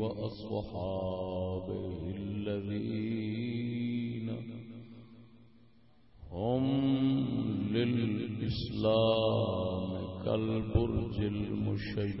وأصحابه الذين هم للإسلام كالبرج المشيد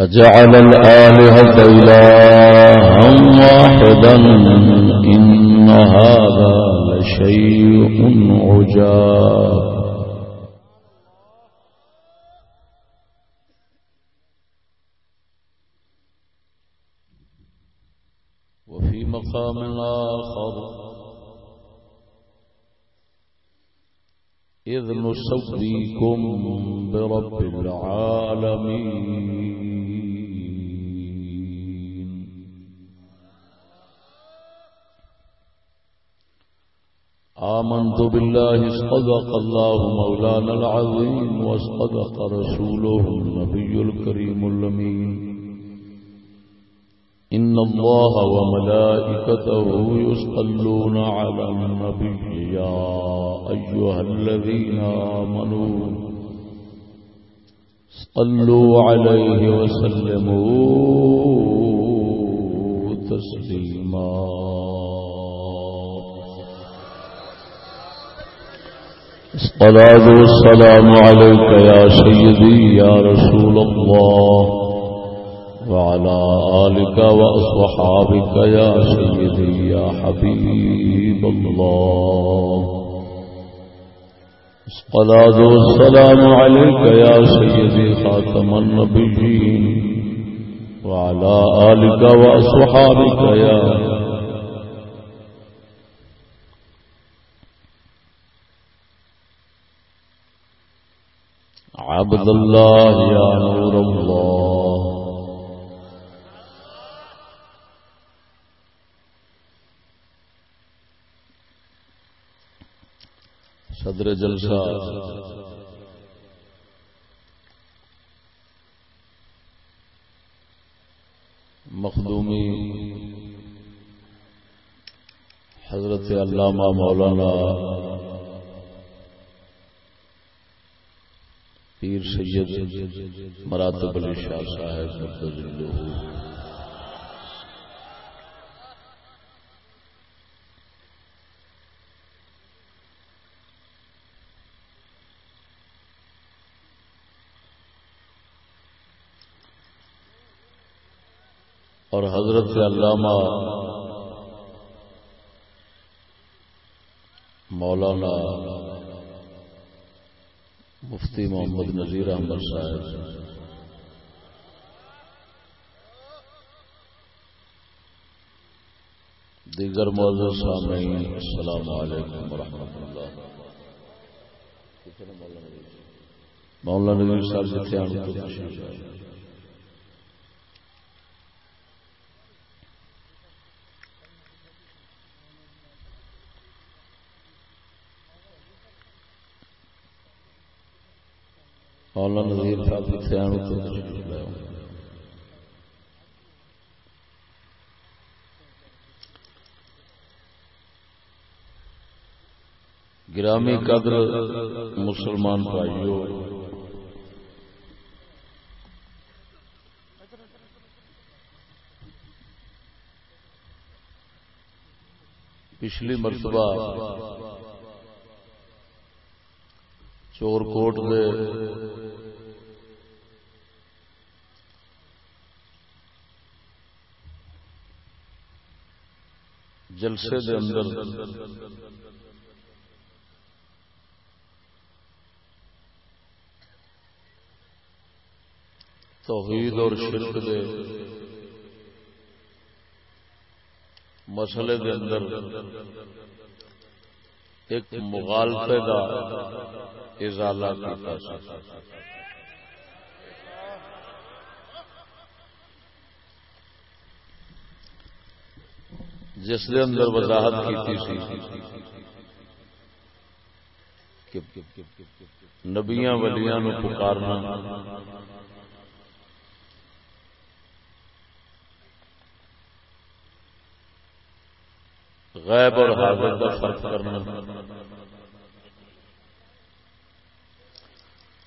أجعل الآلهة إلها واحدا إن هذا لشيء عجاب. وفي مقام آخر إذ نسويكم برب العالمين. آمنت بالله صدق الله مولانا العظيم وصدق رسوله النبي الكريم اللمين إن الله وملائكته يصلون على النبي. يا أيها الذين آمنوا صلوا عليه وسلموا تسليما. الصلاة والسلام عليك يا سيدي، يا رسول الله. وعلى آلك وأصحابك يا سيدي، يا حبيب الله. الصلاة والسلام عليك يا سيدي، خاتم النبيين. وعلى آلك وأصحابك يا عبد الله يا نور الله صدر جلسہ۔ مخدومی۔ حضرت علامہ مولانا پیر سید مراتب علی شاہ صاحب اور حضرت علامہ مولانا مفتی محمد نذیر احمد صاحب۔ دیگر موضوع سامعین، السلام علیکم ورحمۃ اللہ۔ مولانا نبی صاحب جتنے آنے تو تشریف مولانا نظیر صاحب جتنے آنے تو گرامی قدر مسلمان بھائیوں پچھلی مرتبہ چور کوٹ دے جلسے دے اندر۔ توحید اور شرک دے مسئلے دے اندر ایک مغالطے کا ازالہ کرتا جس دے اندر وضاحت کی سی نبیاں ولیاں نو پکارنا غیب اور حاضر کا فرق کرنا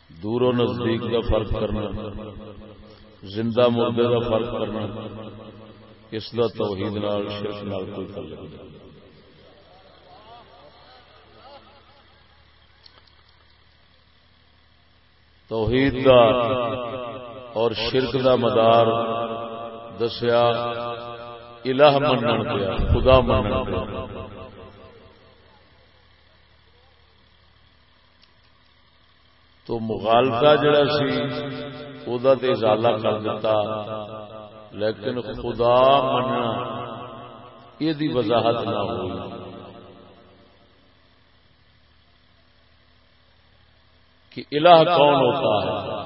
دور و نزدیک کا فرق کرنا زندہ مردے کا فرق کرنا اس کا توحید نال، شرک نال کوئی تعلق نہیں۔ توحید دا اور شرک دا مدار دسیا، الہ منن پیا، خدا منن پیا۔ تو مغالطہ جڑا سی، او دا تے ازالہ کر دیتا۔ لیکن خدا مننا یہ دی وضاحت نہ ہوئی۔ کہ الہ کون ہوتا ہے؟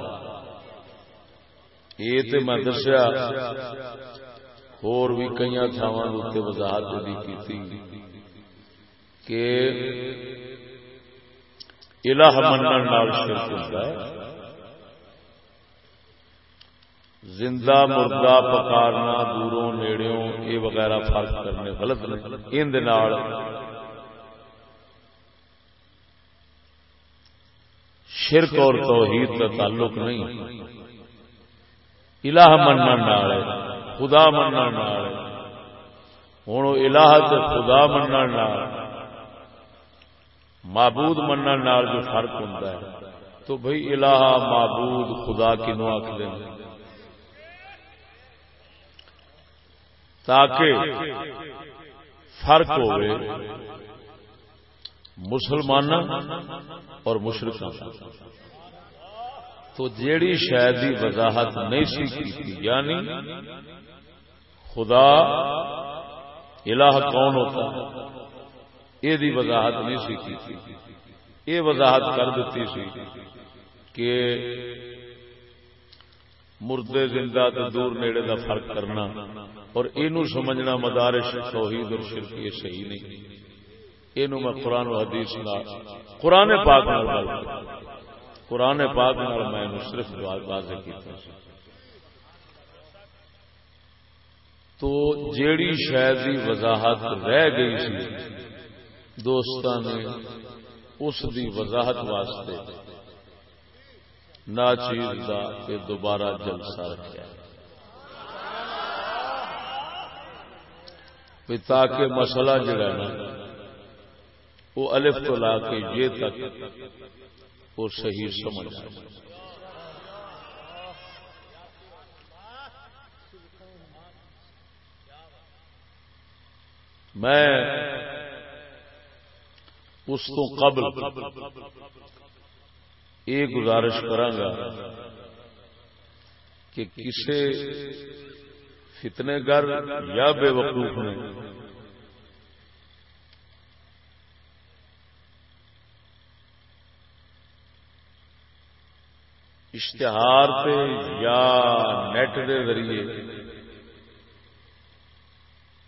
یہ تو میں دسیا اور بھی کئی تھاواں وضاحت دی کی کہ الہ منن نال شرک ہوتا ہے۔ زندہ مردہ پکارنا دوروں نیڑوں یہ وغیرہ فرق کرنے غلط ان شرک اور توحید کا تعلق نہیں۔ الہ مننا خدا مننا ہوں الہ تو خدا مننا معبود منع جو فرق ہوتا ہے۔ تو بھائی الہ، معبود، خدا کنو آخ دیں تاکہ فرق ہوئے مسلمان اور مشرق تو جیڑی شاید وضاحت نہیں سی کی یعنی خدا الہ کون ہوتا؟ یہ دی وضاحت نہیں سی کی یہ وضاحت کر دیتی سی کہ مردے زندہ تو دور نیڑے دا فرق کرنا اور یہ سمجھنا مدارش توحید اور شرک یہ صحیح نہیں۔ یہ میں قرآن و حدیث قرآن پاک نال گل قرآن پاک نال میں صرف واضح کیا تو جیڑی شاید کی وضاحت رہ گئی سی دوستان نے، اس دی وضاحت واسطے نا چیز کا یہ دوبارہ جلسہ رکھا تاکہ مسئلہ جڑا نا، وہ الف تو لا کے یہ تک وہ صحیح سمجھ میں اس تو قبل یہ گزارش کرا کہ کسی فتنے گر یا بے وقوف نے اشتہار پہ یا نیٹ دے ذریعے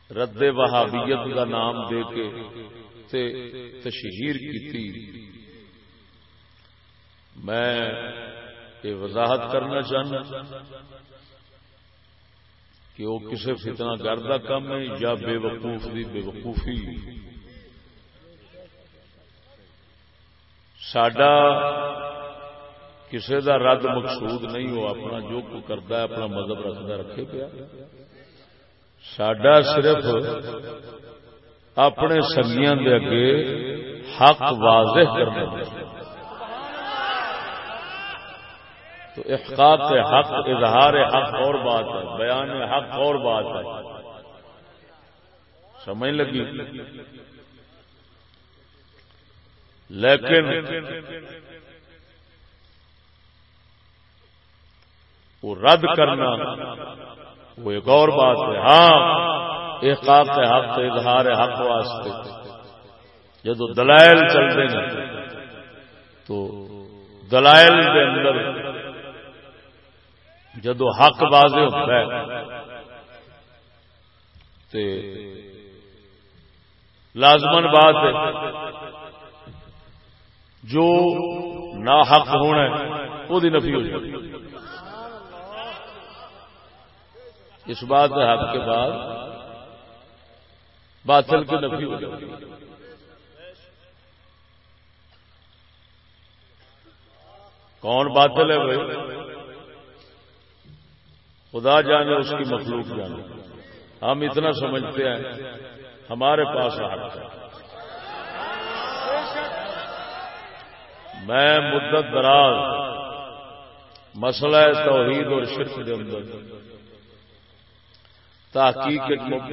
رد وہابیت کا نام دے کے تے تشہیر کی میں یہ وضاحت کرنا چاہنا کہ وہ کسی فتنہ گردہ کم ہے یا بے وقوف دی بے وقوفی۔ سڈا کسی دا رد مقصود نہیں ہو اپنا جو کو کرتا ہے، اپنا مذہب رکھتا رکھے پیا۔ سڈا صرف اپنے سنگیاں دے اگے حق واضح کرنا۔ تو احقاق حق، اظہار حق اور بات ہے، بیان حق اور بات ہے۔ سمجھ لگی؟ لیکن وہ رد کرنا، وہ ایک اور بات ہے۔ ہاں احقاق حق، اظہار حق واسطے۔ جدو دلائل چلتے ہیں، تو دلائل کے اندر جدو حق واضح ہوتا ہے۔ تے لازمن بات ہے۔ جو نہ حق ہونا ہے، وہ نفی ہو جائے اس بات حق کے بعد باطل کی نفی ہو جائے کون باطل ہے بھائی؟ خدا جانے اس کی مخلوق جانے۔ ہم اتنا سمجھتے ہیں، ہمارے پاس حق ہے۔ میں مدت دراز مسئلہ توحید اور شرک کے اندر تحقیق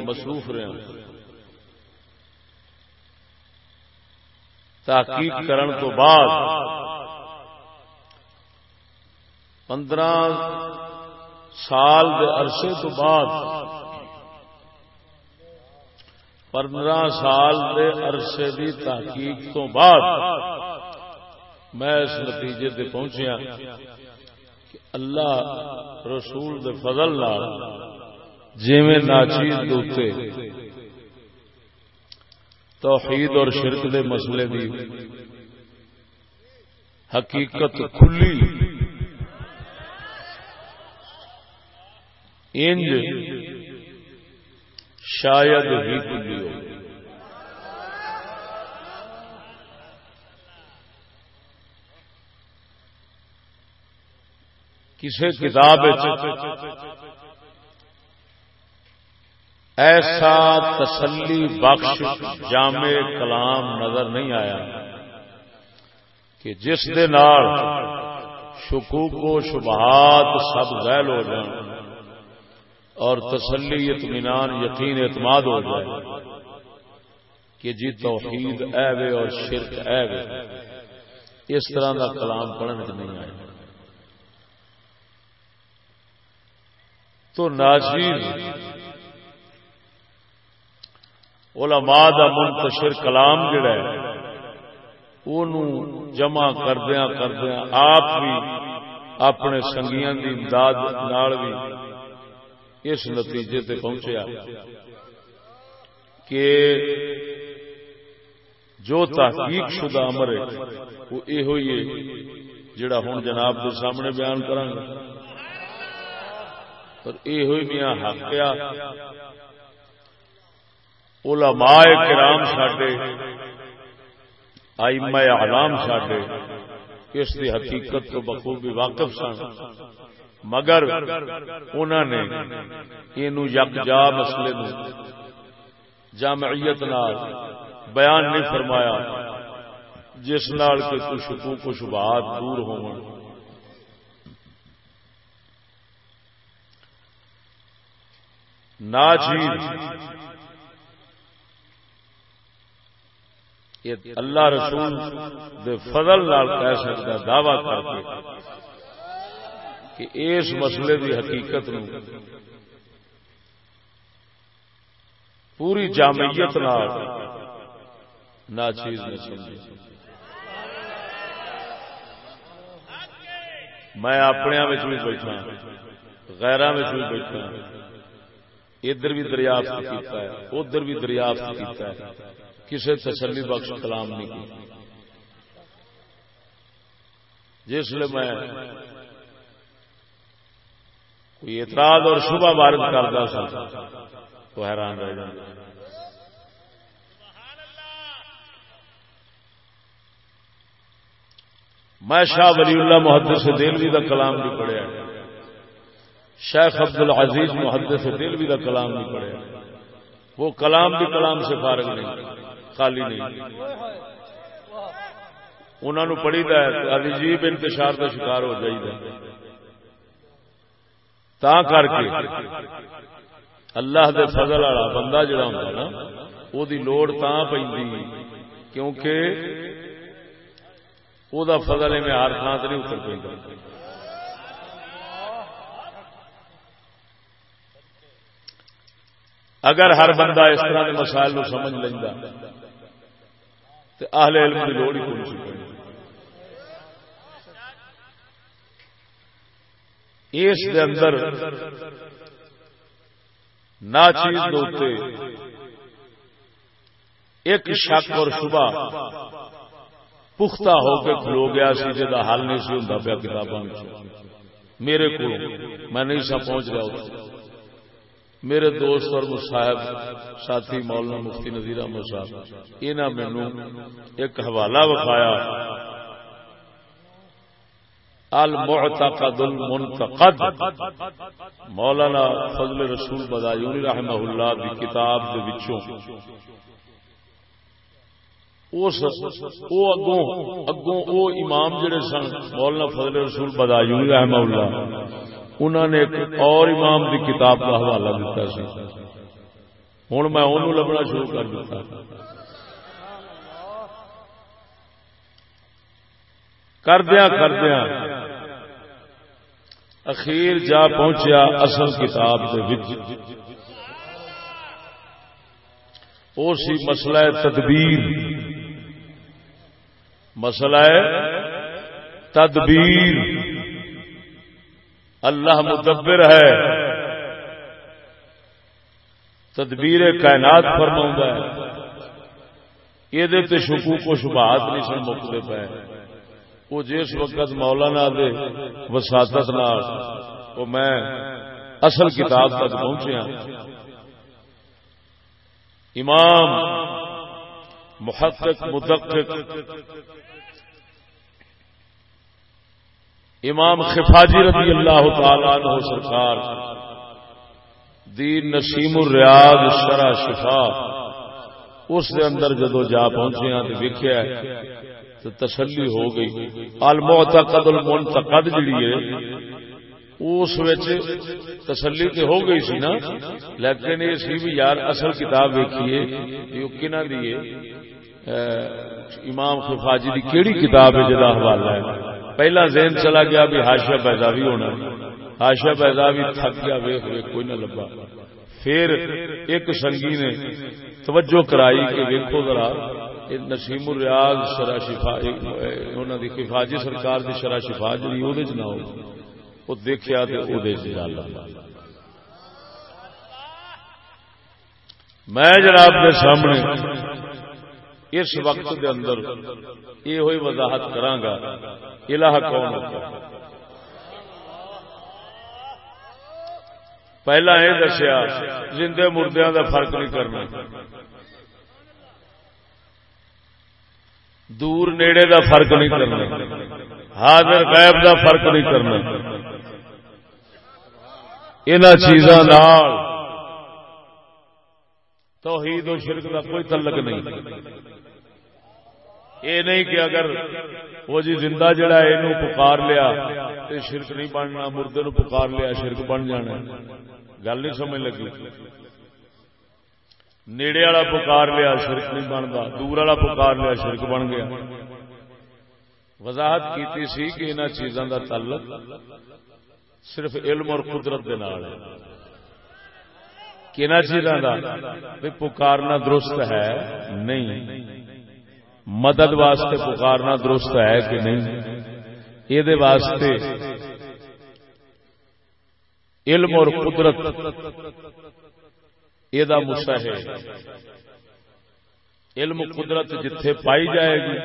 مصروف رہے ہیں۔ تحقیق کرن تو بعد پندرہ سال دے عرصے تو بعد، پندرہ سال دے عرصے دی تحقیق تو بعد میں اس نتیجے تے پہنچیا کہ اللہ رسول دے فضل جی ناچیز دوتے توحید اور شرک دے مسئلے دی حقیقت کھلی۔ انج شاید ہی کھلی ہو۔ کسی کتاب ایسا تسلی بخش جامع کلام نظر نہیں آیا کہ جس دے نال شکوک و شبہات سب ذیل ہو جائیں۔ اور تسلی، اطمینان، یقین، اعتماد ہو جائے کہ جی توحید اے وے اور شرک اے وے۔ اس طرح کا کلام پڑھنے نہیں آئے۔ تو ناچیز علماء دا منتشر کلام جڑا ہے جمع کردیا کردیا آپ بھی اپنے سنگیاں دی امداد نال بھی اس نتیجے تے پہنچیا کہ جو تحقیق شدہ امر ہے، وہ یہ ہوئی ہے جڑا ہوں جناب کے سامنے بیان کروں گا اور یہ ہوئی میاں حقیا علماء کرام ساڈے، آئمہ اعلام ساڈے، اس دی حقیقت تو بخوبی واقف سن۔ مگر انہوں نے یہ جا مسئلے میں جامعیت نال بیان نہیں فرمایا، جس نال کے کچھ حقوق و شبہات دور ہوں ناچیر اللہ رسول دے فضل نال کہہ سکتا دعوی کر کے۔ کہ اس مسئلے دی حقیقت نو پوری جامعیت نال ناچیز نے سمجھی میں اپنے بھی بیٹھا غیرہ بھی بیٹھا۔ ادھر بھی دریافت کیتا ہے، ادھر بھی دریافت کیتا ہے۔ کسی تسلی بخش کلام نہیں کی۔ جس میں کوئی اعتراض اور شبہ وارد کرتا سا، تو حیران رہ جاتا۔ میں شاہ ولی اللہ محدث دلوی کا کلام بھی پڑھیا۔ شیخ عبد العزیز محدث دلوی کا کلام بھی پڑھیا۔ وہ کلام بھی کلام سے فارغ نہیں، خالی نہیں۔ انہوں پڑھی عجیب انتشار کا شکار ہو جائے تا کر کے اللہ دے فضل والا بندہ جڑا ہوندا نا او لوڑ تا پیندی کیونکہ او فضل میں ہر تھاں تے نہیں اتر پیندا۔ اگر ہر بندہ اس طرح کے مسائل نو سمجھ لیندا، تے علم کی لوڑ ہی کوئی چکی اس دے اندر نہ چیز دوتے ایک شک اور صبح پختہ ہو کے کھلو گیا سی جا حل نہیں سی ہوں پیا کتابوں میرے کو میں نہیں سا پہنچ رہا ہوتا میرے دوست اور مصاحب، ساتھی مولانا مفتی نظیر احمد صاحب انہوں مینو ایک حوالہ بخایا المعتقد المنتقد. مولانا فضل رسول بدایونی رحمہ اللہ دی کتاب دے وچوں. اس او اگوں اگوں او امام جڑے سن، مولانا فضل رسول بدایونی رحمہ اللہ انہوں نے ایک اور امام دی کتاب کا حوالہ دیتا سی۔ ہوں میں انہوں لبنا شروع کر دیتا کردیا کردیا اخیر جا پہنچیا اصل کتاب وہ سی مسئلہ تدبیر۔ مسئلہ تدبیر۔ اللہ مدبر ہے۔ تدبیر کائنات فرما ہے۔ یہ شکوک و شبہات نہیں سن مکتے پے۔ وہ جس وقت مولانا دے وساطت وہ میں اصل کتاب تک پہنچیا۔ امام، محقق، مدقق، امام خفاجی رضی اللہ تعالی عنہ سرکار، دین نسیم الریاض شرع شفا، اس دے اندر جدو جا پہنچے ہیں تو ویکھیا تو تسلی ہو گئی۔ المعتقد المنتقد جڑی ہے، اس تسلی تو ہو گئی سی نا۔ لیکن یہ سی بھی یار، اصل کتاب ویکھیے، یہ کنا دی امام خفاجی دی کیڑی کتاب ہے جدا حوالہ ہے؟ پہلا ذہن چلا گیا بھی ہاشا پیداوی ہونا۔ ہاشا پیداوی تھک گیا ویخ ویخ کوئی نہ لبا پھر ایک سنگی نے توجہ کرائی کہ ویکو ذرا۔ نسیم الریاض شرا شفا انہوں دی خفاجی سرکار دی شرا شفا جی وہ نہ ہو، وہ دیکھا تو وہ میں جناب کے سامنے اس وقت دے اندر یہ ہوئی وضاحت کرانگا الہ کون ہوتا ہے؟ پہلا یہ دسیا، زندے مردیاں دا فرق نہیں کرنا۔ دور نیڑے دا فرق نہیں کرنا۔ حاضر غائب دا فرق نہیں کرنا۔ ان چیزاں توحید و شرک کا کوئی تعلق نہیں۔ یہ نہیں کہ اگر وہ جی زندہ جڑا ہے یہ پکار لیا تو شرک نہیں بننا، مردے نو پکار لیا، شرک بن جانا۔ گل نہیں سمجھ لگی۔ نیڑے والا پکار لیا، شرک نہیں بنتا۔ دور والا پکار لیا، شرک بن گیا۔ وضاحت کی سی کہ ان چیزوں کا تعلق صرف علم اور قدرت کے نال ہے۔ کہ چیزوں کا پکارنا درست ہے نہیں؟ مدد واسطے پکارنا درست ہے کہ نہیں؟ یہ واسطے علم اور قدرت یہ ہے علم قدرت جتھے پائی جائے گی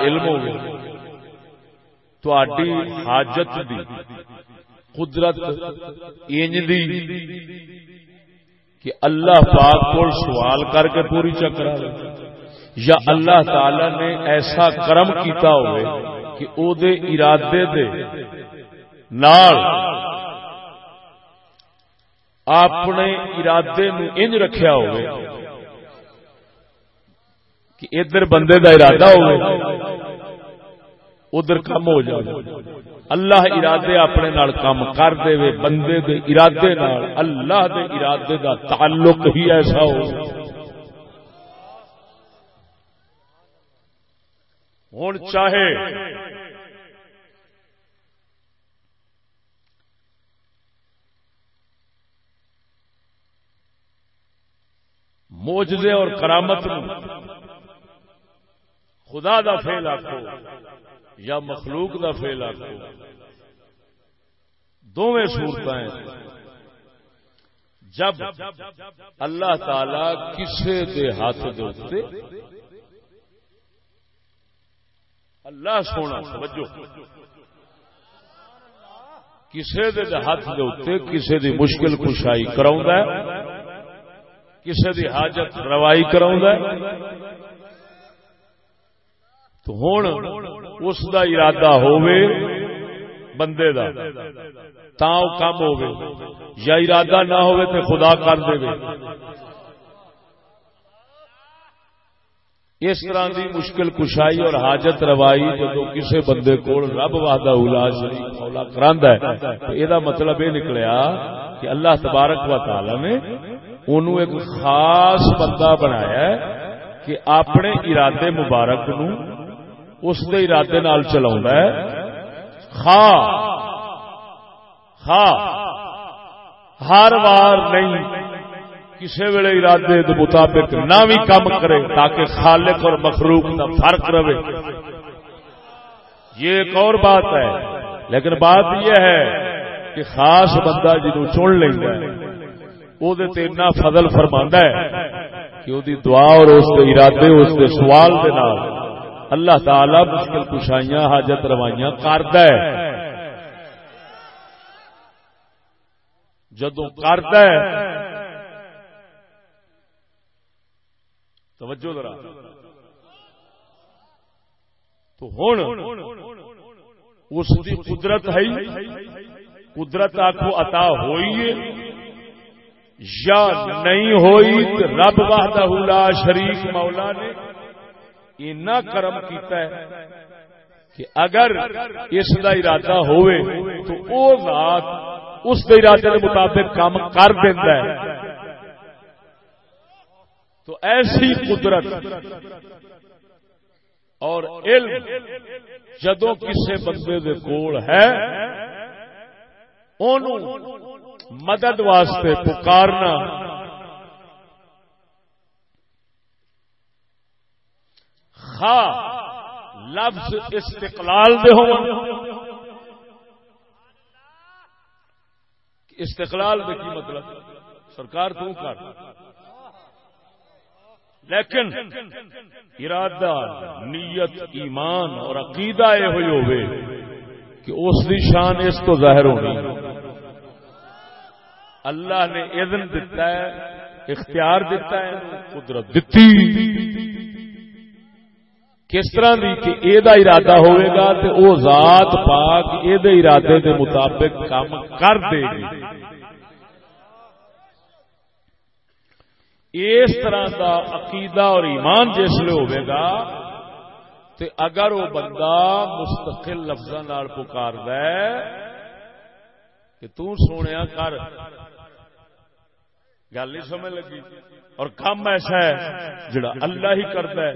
علم ہو تھی حاجت دی قدرت انج دی کہ اللہ پاک کو سوال کر کے پوری چکر یا اللہ تعالی نے ایسا کرم کیتا ہوئے کہ او دے ارادے دے نال اپنے ارادے نو انج رکھیا ہوئے کہ ادھر بندے دا ارادہ ہوئے، ادھر کم ہو جائے۔ اللہ ارادے اپنے نال کام کر دے وے بندے دے ارادے نال، اللہ دے ارادے دا تعلق ہی ایسا ہو۔ ہوں چاہے موجزے اور کرامت خدا دا فیل آخو یا مخلوق دا فیل آخو دونوں صورت جب اللہ تعالی کسے دے ہاتھ دے اللہ سونا سمجھو کسے دے ہاتھ دے کسے دی مشکل کشائی کرا کسے دی حاجت روائی کرا تو ہوں اس دا ارادہ ہووے بندے دا، تا کام ہووے، یا ارادہ نہ ہووے تے خدا کر دے۔ اس طرح دی مشکل کشائی اور حاجت روائی جدو کسے بندے کو رب وحدہ اولا شریف مولا کراندا ہے، تو اے دا مطلب یہ نکلیا کہ اللہ تبارک و تعالی نے انہوں ایک خاص بندہ بنایا ہے کہ اپنے ارادے مبارک نو اس دے ارادے نال چلا ہے۔ خا خا، ہر بار نہیں کسی ویلے ارادے کے مطابق نہ بھی کام کرے تاکہ خالق اور مخلوق کا فرق رہے۔ یہ ایک اور بات ہے، لیکن بات یہ ہے کہ خاص بندہ جنو چن لینا وہ فضل فرما ہے کہ وہ دعا اور اس کے ارادے اس کے سوال کے نام اللہ تعالی مشکل کشائیاں حاجت روائیاں کرد جدو کرد توجہ ذرا تو ہوں اس کی قدرت ہے قدرت آخو عطا ہوئی ہے یا نہیں ہوئی رب واہدہ لا شریف مولا نے اینا کرم کیتا ہے کہ اگر اس دا ارادہ ہوئے تو او ذات اس دے ارادے کے مطابق کام کر دینا ہے۔ تو ایسی قدرت اور علم جدو کسی بندے دے کول ہے مدد واسطے پکارنا۔ خا، لفظ استقلال دے ہو استقلال دے کی مطلب؟ سرکار تو کر۔ لیکن ارادہ، نیت، ایمان اور عقیدہ یہ ہوئی ہوئے کہ اس دی شان اس تو ظاہر ہونی۔ اللہ نے اذن دیتا ہے اختیار دیتا ہے قدرت دیتی۔ کس طرح دی کہ اے دا ارادہ ہوئے گا تے او ذات پاک اے دے ارادے دے مطابق کام کر دے گی۔ اس طرح دا عقیدہ اور ایمان جس لیے ہوئے گا تے اگر وہ بندہ مستقل لفظ نال پکار دے کہ تو سونے کر گل نہیں سمجھ لگی۔ اور کام ایسا ہے جڑا اللہ ہی کرتا ہے۔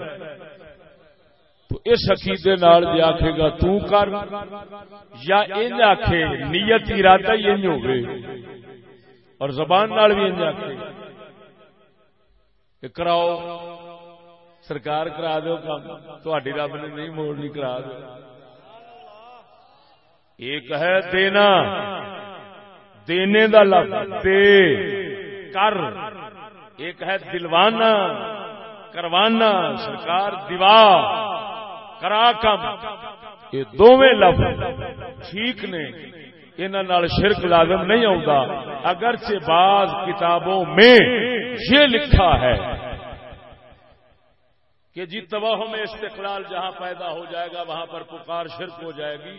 تو اس عقیدے نال جی آخے گا تو کر یا ان آخے نیت ارادہ ہی ان ہوگی اور زبان نال بھی ان آخے کراؤ سرکار کرا دو کام تھی رب نے نہیں موڑنی کرا دو ایک ہے دینا۔ دینے دا لفظ دے کر ایک ہے دلوانا، کروانا، سرکار دیوار کرا کم۔ یہ دونوں لفظ ٹھیک نے انہوں شرک لازم نہیں آتا اگرچہ بعض کتابوں میں یہ لکھا ہے کہ جی تباہ میں استقلال جہاں پیدا ہو جائے گا، وہاں پر پکار شرک ہو جائے گی۔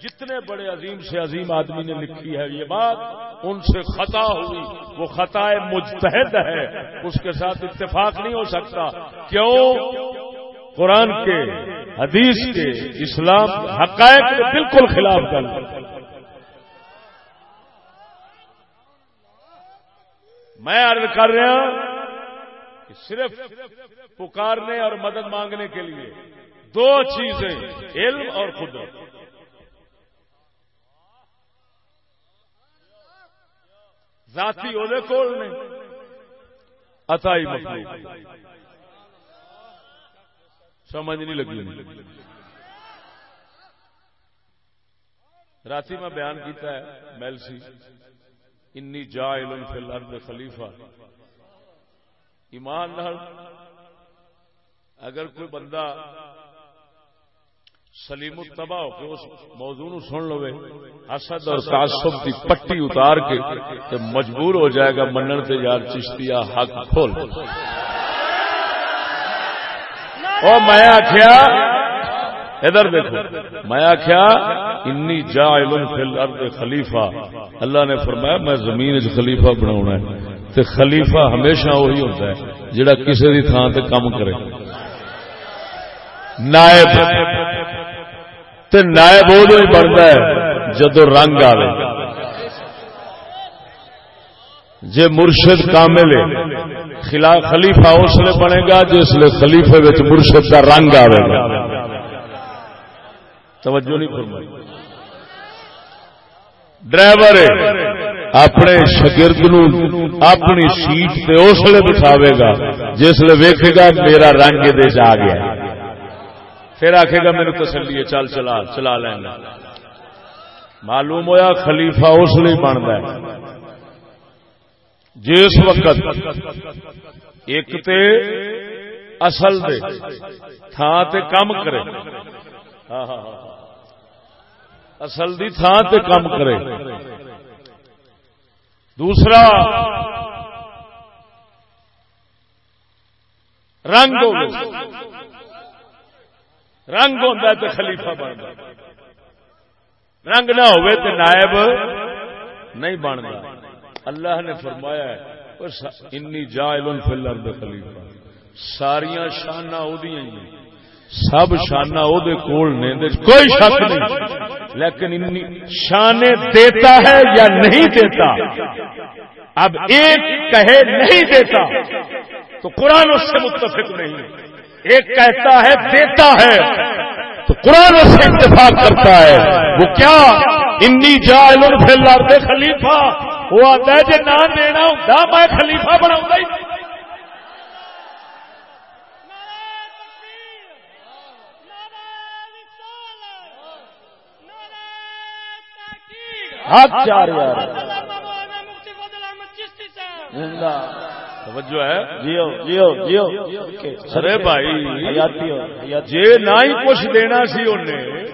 جتنے بڑے عظیم سے عظیم آدمی نے لکھی ہے یہ بات، ان سے خطا ہوئی۔ وہ خطا مجتہد ہے۔ اس کے ساتھ اتفاق نہیں ہو سکتا۔ کیوں؟ قرآن کے، حدیث کے، اسلام حقائق کے بالکل خلاف کر میں عرض کر رہا کہ صرف پکارنے اور مدد مانگنے کے لیے دو چیزیں، علم اور قدرت ذاتی عہدے کول نے۔ اتائی مخلوق سمجھ نہیں لگی رات میں بیان کیتا ہے میلسی انی جائل فی الارض خلیفہ۔ ایمان نال اگر کوئی بندہ سلیم التبا ہو کے اس موضوع نو سن لوے۔ حسد اور تعصب کی پٹی اتار کے تے مجبور ہو جائے گا منن تے یار چشتیا حق کھول۔ او میں آخیا ادھر دیکھو میں آخیا انی جاعل فی الارض خلیفہ۔ اللہ نے فرمایا میں زمین وچ خلیفہ بناونا ہے۔ تے خلیفہ ہمیشہ وہی ہوتا ہے جڑا کسی دی تھان تے کام کرے۔ نائب تے نائب ادو ہی بنتا ہے، جدو رنگ آئے جے مرشد کامل خلاف خلیفہ اس لیے بنے گا جس لیے خلیفے مرشد کا رنگ آئے گا۔ توجہ نہیں فرمائی۔ ڈرائیور اپنے شگرد نو اپنی سیٹ پہ اس لیے بٹھاوے گا، جس لیے ویکھے گا میرا رنگ یہ آ گیا۔ پھر آخے گا میرے تسلی ہے، چل چلا چلا لینا معلوم ہویا خلیفہ اس لیے بنتا ہے۔ جس وقت ایک تے اصل دے تھان تے کم کرے۔ ہاں، ہاں، ہاں، اصل دی تھان تے کم کرے۔ دوسرا، رنگ رنگ ہوتا تو خلیفہ بنتا رنگ نہ ہوئے تو نائب نہیں بنتا اللہ نے فرمایا انی جائل فی الارض خلیفہ۔ ساریا شانہ سب شانہ وہ کول نے کوئی شک نہیں۔ لیکن شانے دیتا ہے یا نہیں دیتا؟ اب ایک کہے نہیں دیتا تو قرآن اس سے متفق نہیں ایک کہتا ہے دیتا ہے تو قرآن اس سے اتفاق کرتا ہے وہ کیا انی جائل فی خلیفہ وہ آتا ہے جی نہ دینا ہوں میں خلیفہ بنا ہاتھ چار یار توجہ ہے؟ جیو جیو جیو۔ ارے بھائی جی نہ ہی کچھ دینا سی انہیں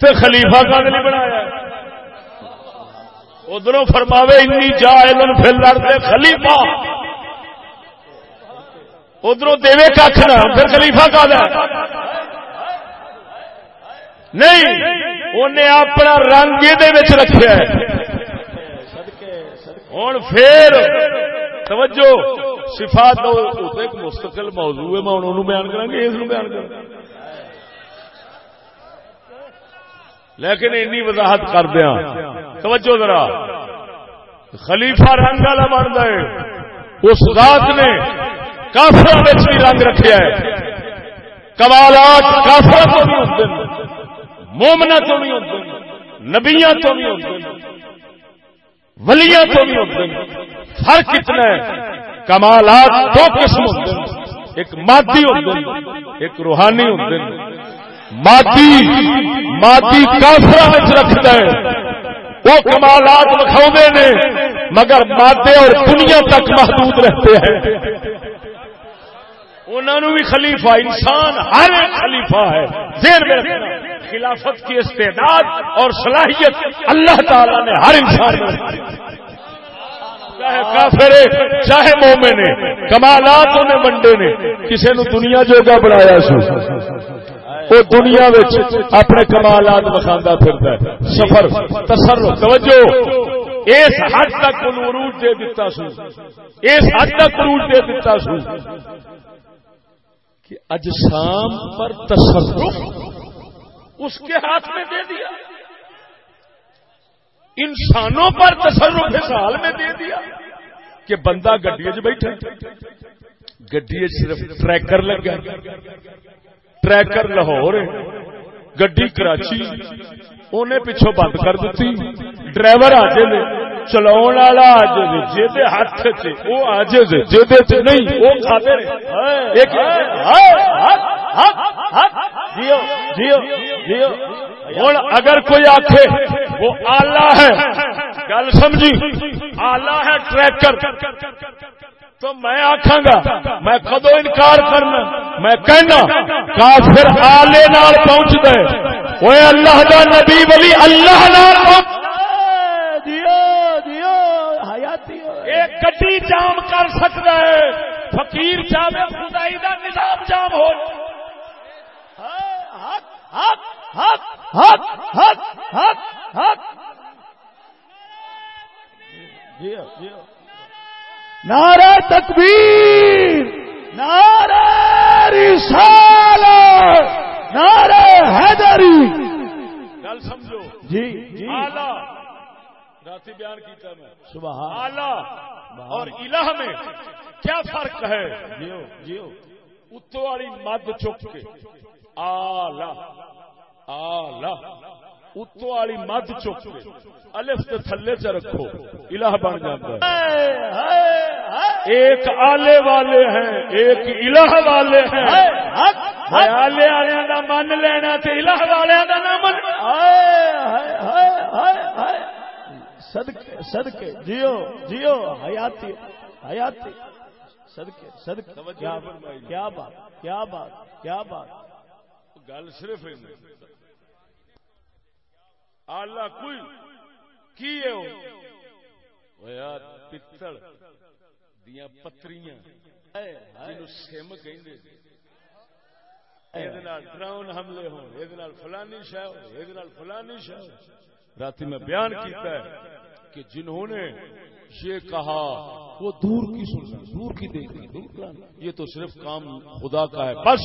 تو خلیفہ کا نہیں بنایا۔ ادھر فرماوے انی جا پھر لڑتے خلیفہ۔ ادھر دے کھ نہ پھر خلیفہ کا نہیں انہیں اپنا رنگ یہ رکھا ہوں پھر توجہ، صفات دو۔ ایک مستقل موضوع ہے، میں انہوں بیان کروں گا اس بیان کروں لیکن اینی وضاحت کر دیا توجہ ذرا۔ خلیفہ رنگ والا بن گئے اس ذات نے کافر بھی رنگ رکھا ہے۔ کمالات کافر تو بھی ہوتے ہیں مومنا تو بھی ہوتے ہیں نبیاں تو بھی ہوتے ہیں ولیاں تو بھی ہوتے ہیں فرق کتنا ہے کمالات دو قسم ہوتے ہیں ایک مادی ہوتے ہیں ایک روحانی ہوتے ہیں مادی مادی کافر رکھتا ہے۔ وہ کمالات لکھاؤ نے، مگر مادے اور دنیا تک محدود رہتے ہیں۔ انہوں بھی خلیفہ انسان، ہر ایک خلیفہ ہے۔ دیر میں خلافت کی استعداد اور صلاحیت اللہ تعالی نے ہر انسان میں چاہے کافر چاہے مومن کمالات انہیں منڈے نے کسی نو دنیا جوگا بنایا سو۔ وہ دنیا اپنے کمالات بخاندہ پھرتا ہے۔ سفر تصر توجہ۔ اس حد تک عروج دے دیتا سو۔ اس حد تک عروج دے دیتا سو۔ کہ اجسام پر تصرف اس کے ہاتھ میں دے دیا۔ انسانوں پر تصرف اس حال میں دے دیا کہ بندہ گڈی بیٹھا گڈی صرف ٹریکر لگا ٹریکر لاہور گڈی کراچی انہیں پچھوں بند کر دیتی ڈرائیور آ جائے چلاؤ والا آج جی ہاتھ وہ آج جی نہیں وہ کھاتے ہوں اگر کوئی آخے وہ آلہ ہے۔ گل سمجھی؟ آلہ ہے ٹریکر تو میں آخا گا میں کدو انکار کرنا میں کہنا کافر آلے نال پہنچ دے وہ اللہ دا نبی ولی اللہ نال گڈی جام کر سکتا ہے۔ فقیر خدائی دا نظام جام ہو۔ جی جی نعرہ تکبیر نعرہ رسال نعرہ حیدری۔ گل سمجھو۔ جی جی۔ راتی بیان کیتا میں۔ صبح آلہ اور الہ میں کیا فرق ہے؟ جیو جیو۔ اتو والی مد چک کے۔ آلہ آلہ، اتو والی مد چک الف کے تھلے چ رکھو، الہ بن جاتا ہے۔ ایک آلے والے ہیں، ایک الہ والے ہیں۔ آلے والے کا من لینا الہ والے کا نہ من صدقے صدقے۔ جیو جیو، حیاتی حیاتی۔ صدقے صدقے۔ کیا بات کیا بات کیا بات۔ گل صرف آلہ کوئی کی پتل دیا پتریاں سم کہ ڈراؤن حملے ہو یہ فلانی شہ ہو۔ یہ فلانی شہ ہو۔ رات میں بیان کیتا ہے کہ جنہوں نے یہ کہا، وہ دور کی سننا دور کی دیکھنا دور یہ تو صرف کام خدا کا ہے۔ بس۔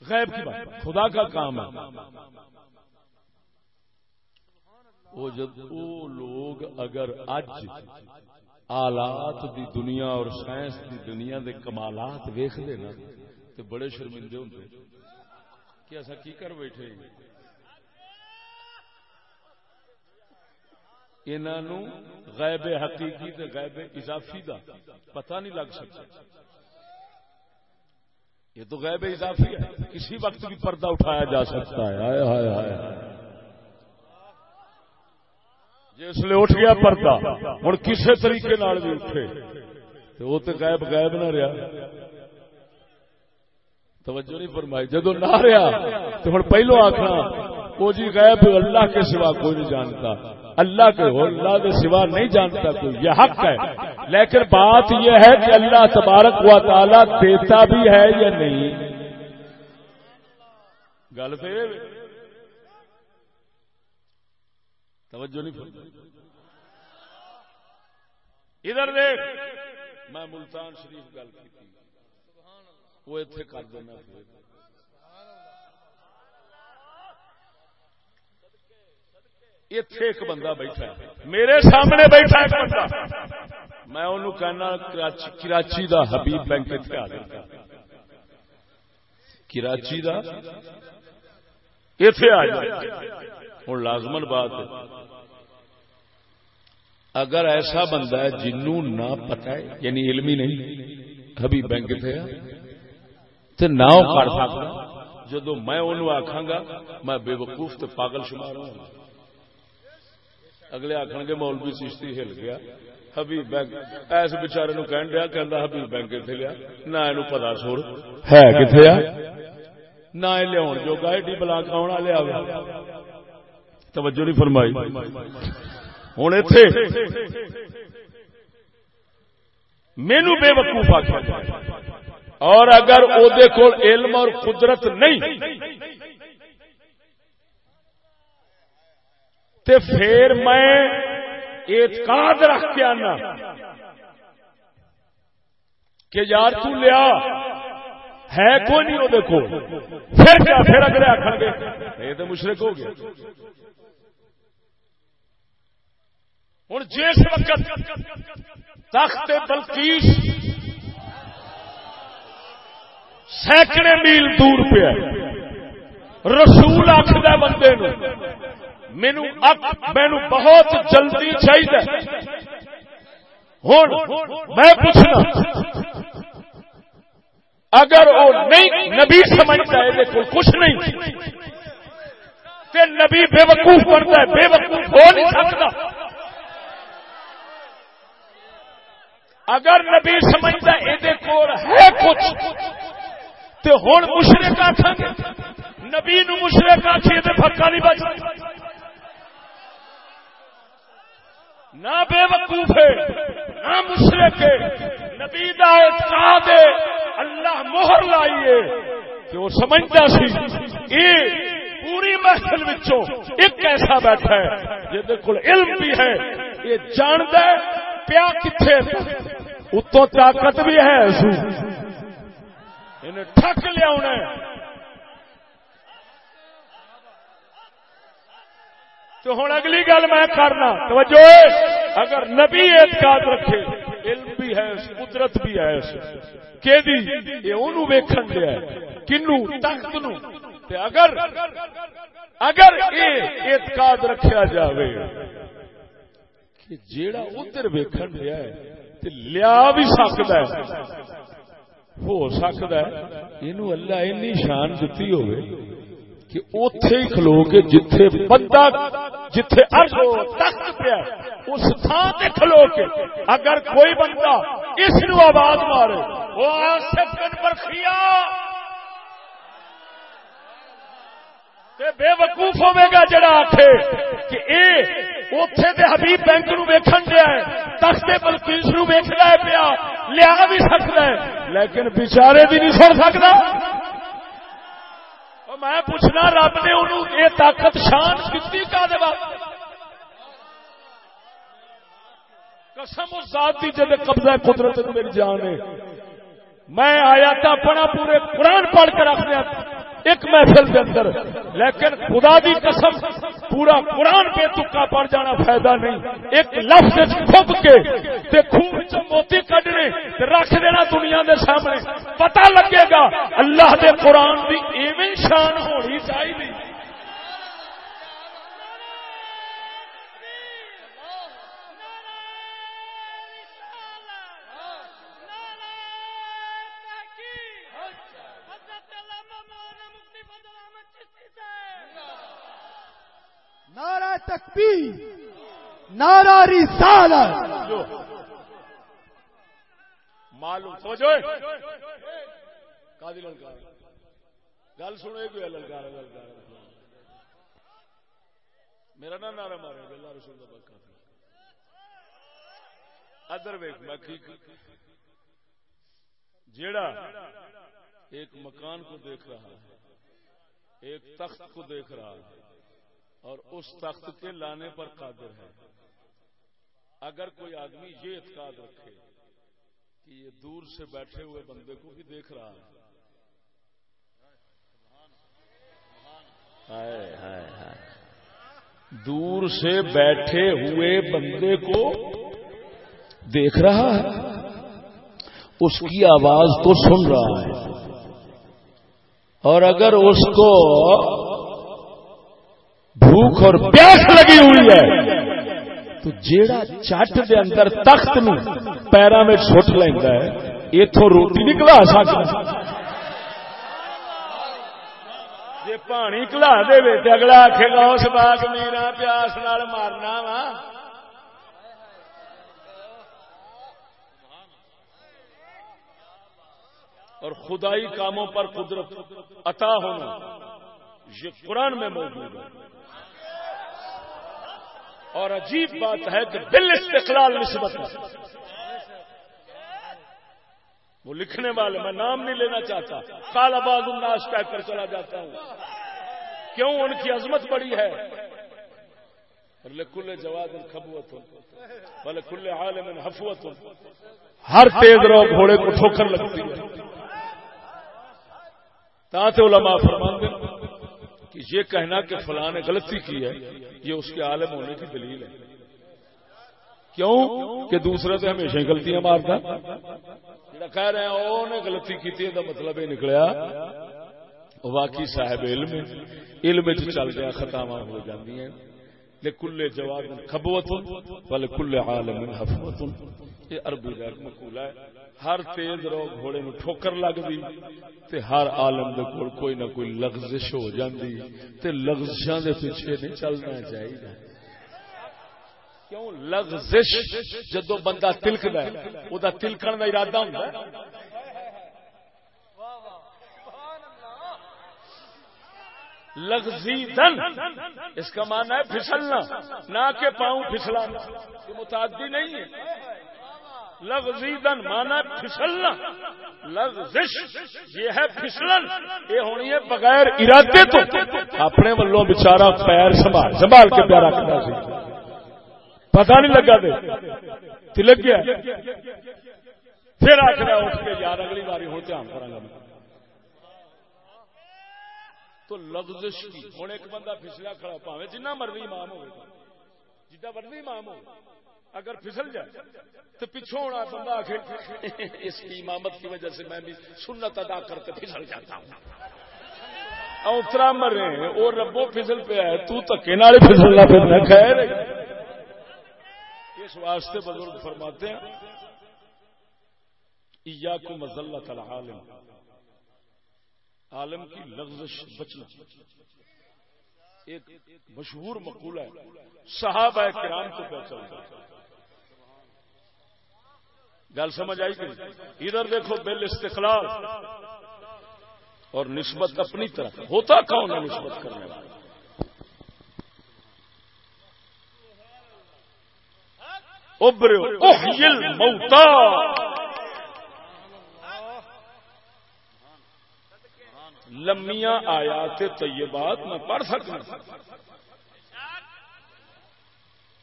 غیب کی بات۔ خدا کا کام ہے۔ وہ جب وہ لوگ اگر اج آلات دی دنیا اور سائنس دی دنیا دے کمالات ویخ نا تو بڑے شرمندے ہوں کہ ایسا کی کر بیٹھے؟ انہوں غیب حقیقی تے غیب اضافی دا پتہ نہیں لگ سکتا۔ یہ تو غیب اضافی ہے، کسی وقت بھی پردہ اٹھایا جا سکتا ہے۔ آئے آئے آئے آئے۔ جس لیے اٹھ گیا پردہ ہوں کسی طریقے بھی اٹھے۔ تو وہ تو غائب غائب نہ رہا توجہ نہیں فرمائی جدو نہ رہا تو ہوں پہلو آخنا وہ جی غائب اللہ کے سوا کوئی نہیں جانتا۔ اللہ کے اللہ کے سوا نہیں جانتا کوئی، یہ حق ہے۔ لیکن بات یہ ہے کہ اللہ تبارک و تعالی دیتا بھی ہے یا نہیں۔ گل تو توجہ نہیں ادھر دیکھ، میں ملتان شریف گل کی وہ اتنے کر دینا اتے ایک بندہ بیٹھا ہے۔ میرے سامنے بیٹھا ایک بندہ۔ میں انہوں کہنا، کراچی دا حبیب بینک اتنے آ جاتا۔ کراچی دا؟ اتے آ جائے ہوں لازمن بات اگر ایسا بندہ ہے جنوں نہ پتا ہے یعنی علمی نہیں ابھی بینک تھے تو نہ کر سکتا جدو میں انہوں آخا گا میں بے وقوف تو پاگل شمار ہوں۔ اگلے آخر گے مولوی چشتی ہل گیا حبیب بینک ایس بچارے نو کہن دیا کہ حبیب بینک کتنے گیا نہ یہ پتا سور ہے کتنے نہ لیا جو گا ایڈی بلاک آنا لیا توجہ نہیں فرمائی۔ ہوں اتے مینو بے وقوف آخر اور اگر وہ کول علم اور قدرت نہیں تے پھر میں اعتقاد رکھ کے آنا کہ یار تو لیا، ہے کوئی نہیں وہ پھر کیا؟ پھر اگلے آخر گے یہ تو مشرق ہو گیا۔ ہوں جس وقت تخت بلکیس سینکڑے میل دور پہ رسول آخر بندے مینو مینو بہت جلدی چاہیے ہوں میں پوچھنا، اگر وہ نہیں، نبی سمجھتا ہے کچھ نہیں۔ تے نبی بے وقوف بنتا ہے، بے وقوف ہو نہیں سکتا۔ اگر نبی سمجھتا یہ کول ہے کچھ تو ہوں مشرق آخ نبی نو مشرق آخیے تو پکا نہیں بچ۔ نہ بے وقوف ہے، نہ مشرق ہے۔ نبی اعتقاد ہے، اللہ مہر لائیے۔ کہ وہ سمجھتا سی یہ پوری محفل وچوں ایک ایسا بیٹھا ہے جہد کو علم بھی ہے، یہ جاند ہے۔ پیا کتنے اتوں طاقت بھی ہے انہیں ٹھک لیا تو ہوں اگلی گل میں کرنا۔ توجہ۔ اگر نبی اعتقاد رکھے، علم بھی ہے، قدرت بھی ہے۔ کہ ویکن دیا کنو تخت نو اگر اگر یہ اعتقاد رکھا جاوے کہ جیڑا ادھر ویکن دیا ہے تے لیا بھی سکتا ہے ہو سکتا ہے۔ یہ اللہ این شان دیتی ہوئے کہ اتے ہی کھلو کے جتھے بندہ، جتھے ارض تخت پیا اس تھان سے کھلو کے اگر کوئی بندہ اس نو آواز مارے، وہ آسکن پر خیا بے وقوف ہوے گا جڑا آخے کہ اے اوتھے دے حبیب بینک نو ویکھن دیا ہے، تخت بلکیس نو ویکھدا ہے پیا، لیا بھی سکتا ہے، لیکن بیچارے بھی نہیں سن سکتا میں پوچھنا، رب نے انہوں یہ طاقت شان کی قسم اس ذات کی جب قبضہ قدرت میری جان ہے۔ میں آیا تھا اپنا پورے قرآن پڑھ کر رکھ دیا۔ ایک محفل کے اندر۔ لیکن خدا دی قسم، پورا قرآن پہ تکا پڑ جانا فائدہ نہیں۔ ایک لفظ کھب کے تے خوب چموتی کڈنے رکھ دینا دنیا دے سامنے۔ پتہ لگے گا، اللہ دے قرآن دی ایویں شان ہونی چاہیے۔ تکبیر نارا رسالت۔ معلوم، سمجھو قاضی للکار۔ گل سنو کوئی للکار للکار میرا نہ نعرہ مارے اللہ رسول کا برکات ادر ویک میں جیڑا ایک مکان کو دیکھ رہا ہے، ایک تخت کو دیکھ رہا ہے۔ اور اس تخت کے لانے پر قادر ہے۔ اگر کوئی آدمی یہ اعتقاد رکھے کہ یہ دور سے بیٹھے ہوئے بندے کو بھی دیکھ رہا ہے۔ دور سے بیٹھے ہوئے بندے کو دیکھ رہا ہے۔ اس کی آواز کو سن رہا ہے۔ اور اگر اس کو بھوک اور پیاس لگی ہوئی ہے۔ تو جیڑا چٹ دے اندر تخت نو پیرا میں چھٹ لینا ہے اتو روٹی نہیں کلا سکتا جی پانی کلا دے تو اگلا آخے گا اس باغ میرا پیاس نال مارنا وا۔ اور خدائی کاموں پر قدرت عطا ہونا یہ قرآن میں موجود ہے۔ اور عجیب بات ہے کہ بل استقلال نسبت وہ لکھنے والے، میں نام نہیں لینا چاہتا۔ کالا باز الناس کہہ کر چلا جاتا ہوں۔ کیوں؟ ان کی عظمت بڑی ہے۔ کل جواد خبوت بولے کل عالم حفوت ہر تیز رو گھوڑے کو ٹھوکر لگتی ہے۔ تاتے علماء فرمان دیں کہ یہ کہنا کہ فلاں نے غلطی کی ہے، یہ اس کے عالم ہونے کی دلیل ہے۔ کیوں؟ کہ دوسرے سے ہمیشہ غلطیاں مارتا۔ کہہ رہے ہیں وہ نے غلطی کی دا مطلب یہ نکلیا۔ واقعی صاحب علم علم چل گیا خطا ہو جاتی ہیں لکل جواد خبوت ول کل عالم حفوت۔ یہ عربی کا مقولہ ہے۔ ہر تیز رو گھوڑے نو ٹھوکر لگدی تے ہر عالم دے کول کوئی نہ کوئی لغزش ہو جاندی تے لغزشاں دے پیچھے نہیں چلنا چاہیے کیوں؟ لغزش جدو بندہ تلکدا ہے او دا تلکن دا ارادہ ہوندا ہے۔ لغزیدن اس کا معنی ہے پھسلنا، نہ کہ پاؤں پھسلانا، یہ متعدی نہیں ہے۔ لغزیدن مانا پھسلنا۔ لغزش، یہ ہے پھسلن۔ یہ ہونی ہے بغیر ارادے تو۔ اپنے ولوں بچارا پیر سنبھال۔ سنبھال کے پیارا کرتا سی۔ پتا نہیں لگا دے۔ تلک گیا۔ پھر آخر اٹھ کے یار اگلی باری ہوں دھیان کرا گا تو لفزش کی۔ ہوں ایک بندہ پھسلا کھڑا، پاوے جنہ مرضی امام ہو جا مرضی امام ہو اگر پھسل جائے تو پچھوں ہونا بندہ آخر اس کی امامت کی وجہ سے میں بھی سنت ادا کرتے پھسل جاتا ہوں۔ اترا مر رہے ہیں وہ ربو پھسل پہ ہے، تو تکے نال پھسلنا پھر خیر اس واسطے بزرگ فرماتے ہیں ایا کو مزلت العالم۔ عالم کی لغزش بچنا۔ ایک مشہور مقولہ ہے، صحابہ کرام کو پہچانتا۔ گل سمجھ آئی کہ ادھر دیکھو بل استقلال اور نسبت اپنی طرف۔ ہوتا کون ہے نسبت کرنے والا؟ ابر موتا لمیاں آیات طیبات میں پڑھ سکتا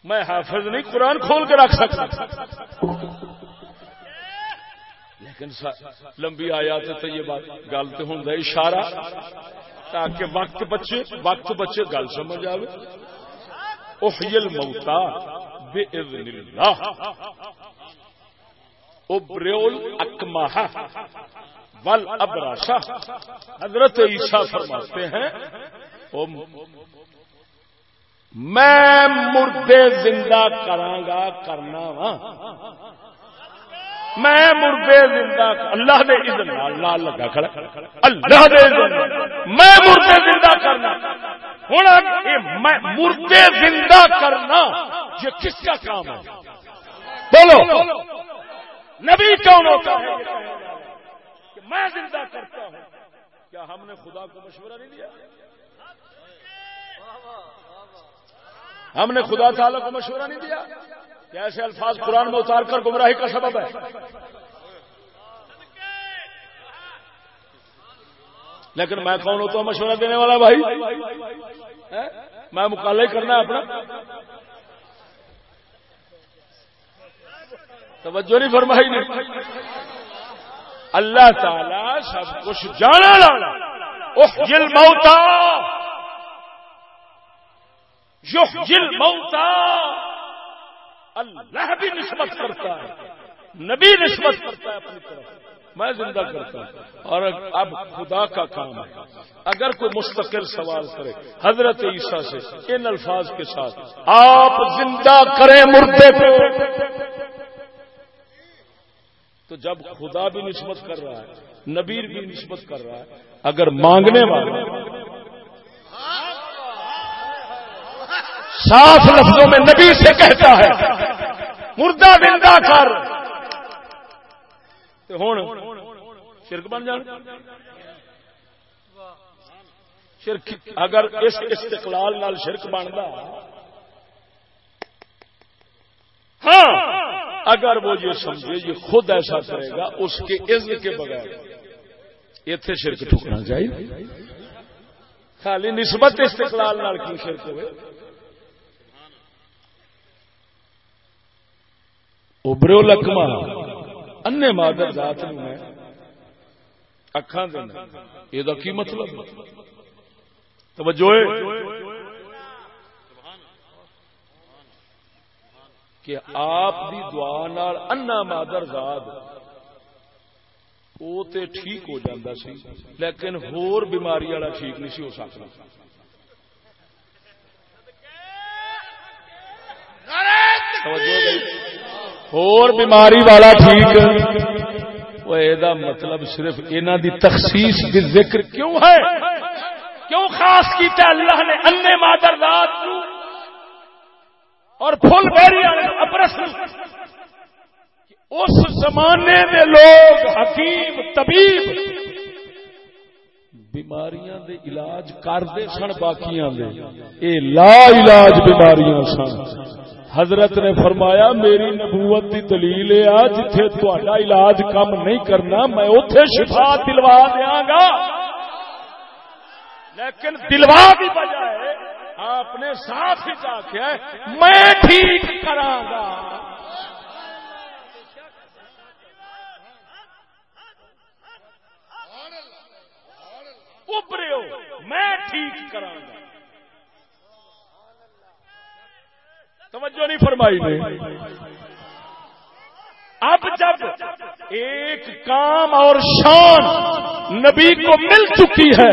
میں حافظ نہیں، قرآن کھول کے رکھ سکتا لیکن لمبی آیات طیبات گل تو ہوں اشارہ تاکہ وقت بچے وقت بچے گل سمجھ آئے احیل موتا بے اللہ۔ ابریول اکماہ ول ابراشا حضرت عیسیٰ فرماتے ہیں میں مردے زندہ کرانگا کرنا وا میں مردے زندہ اللہ دے اذن لال لگا کھڑا اللہ دے اذن میں مردے زندہ کرنا ہوں میں مردے زندہ کرنا یہ کس کا کام ہے؟ بولو۔ نبی کون ہوتا ہے؟ میں زندہ کرتا ہوں۔ کیا ہم نے خدا کو مشورہ نہیں دیا؟ ہم نے خدا تعالی کو مشورہ نہیں دیا؟ کہ ایسے الفاظ قرآن میں اتار کر گمراہی کا سبب ہے۔ لیکن میں کون ہوتا ہوں مشورہ دینے والا بھائی۔ میں مکالہ کرنا ہے اپنا۔ توجہ نہیں فرمائی نہیں اللہ تعالی سب کچھ جانا لانا جل موتا جل موتا اللہ بھی نسبت کرتا ہے۔ نبی نسبت کرتا ہے اپنی طرف میں زندہ کرتا ہوں۔ اور اب خدا کا کام ہے۔ اگر کوئی مستقل سوال کرے، حضرت عیسیٰ سے ان الفاظ کے ساتھ، آپ زندہ کریں مردے کو۔ تو جب خدا بھی نسبت کر رہا ہے، نبیر بھی نسبت کر رہا ہے، اگر مانگنے والا صاف لفظوں میں نبی سے کہتا ہے مردہ زندہ کر۔ ہوں شرک بن جان۔ شرک اگر اس استقلال نال شرک بنتا ہاں اگر وہ یہ سمجھے، یہ خود ایسا کرے گا، اس کے عزم کے بغیر اتنے شرک ٹھکنا چاہیے۔ خالی نسبت استقلال نال کی شرک ہوئے؟ ابرو لکما ان مادر ذات میں اکھان دینا یہ کی مطلب توجہ کہ آپ دی دعا نال انا مادر زاد وہ تے ٹھیک ہو جاتا سی لیکن ہور بیماری والا ٹھیک نہیں سی ہو سکتا اور بیماری والا ٹھیک وہ یہ مطلب صرف انہ دی تخصیص دی ذکر کیوں ہے کیوں خاص کیتا اللہ نے انے مادر رات اور پھول بیری اپرس اس زمانے میں لوگ حکیم طبیب بیماریاں دے علاج کرتے سن باقیاں دے اے لا علاج بیماریاں سن حضرت نے فرمایا، میری نبوت کی دلیل ہے جتھے تا علاج کم نہیں کرنا، میں اتے شفا دلوا دیا گا. لیکن دلوا کی بجائے آپ نے صاف ہی آخیا میں ٹھیک کرا گا. ابرے میں ٹھیک کرا گا. توجہ نہیں فرمائی نے۔ اب جب ایک کام اور شان نبی کو مل چکی ہے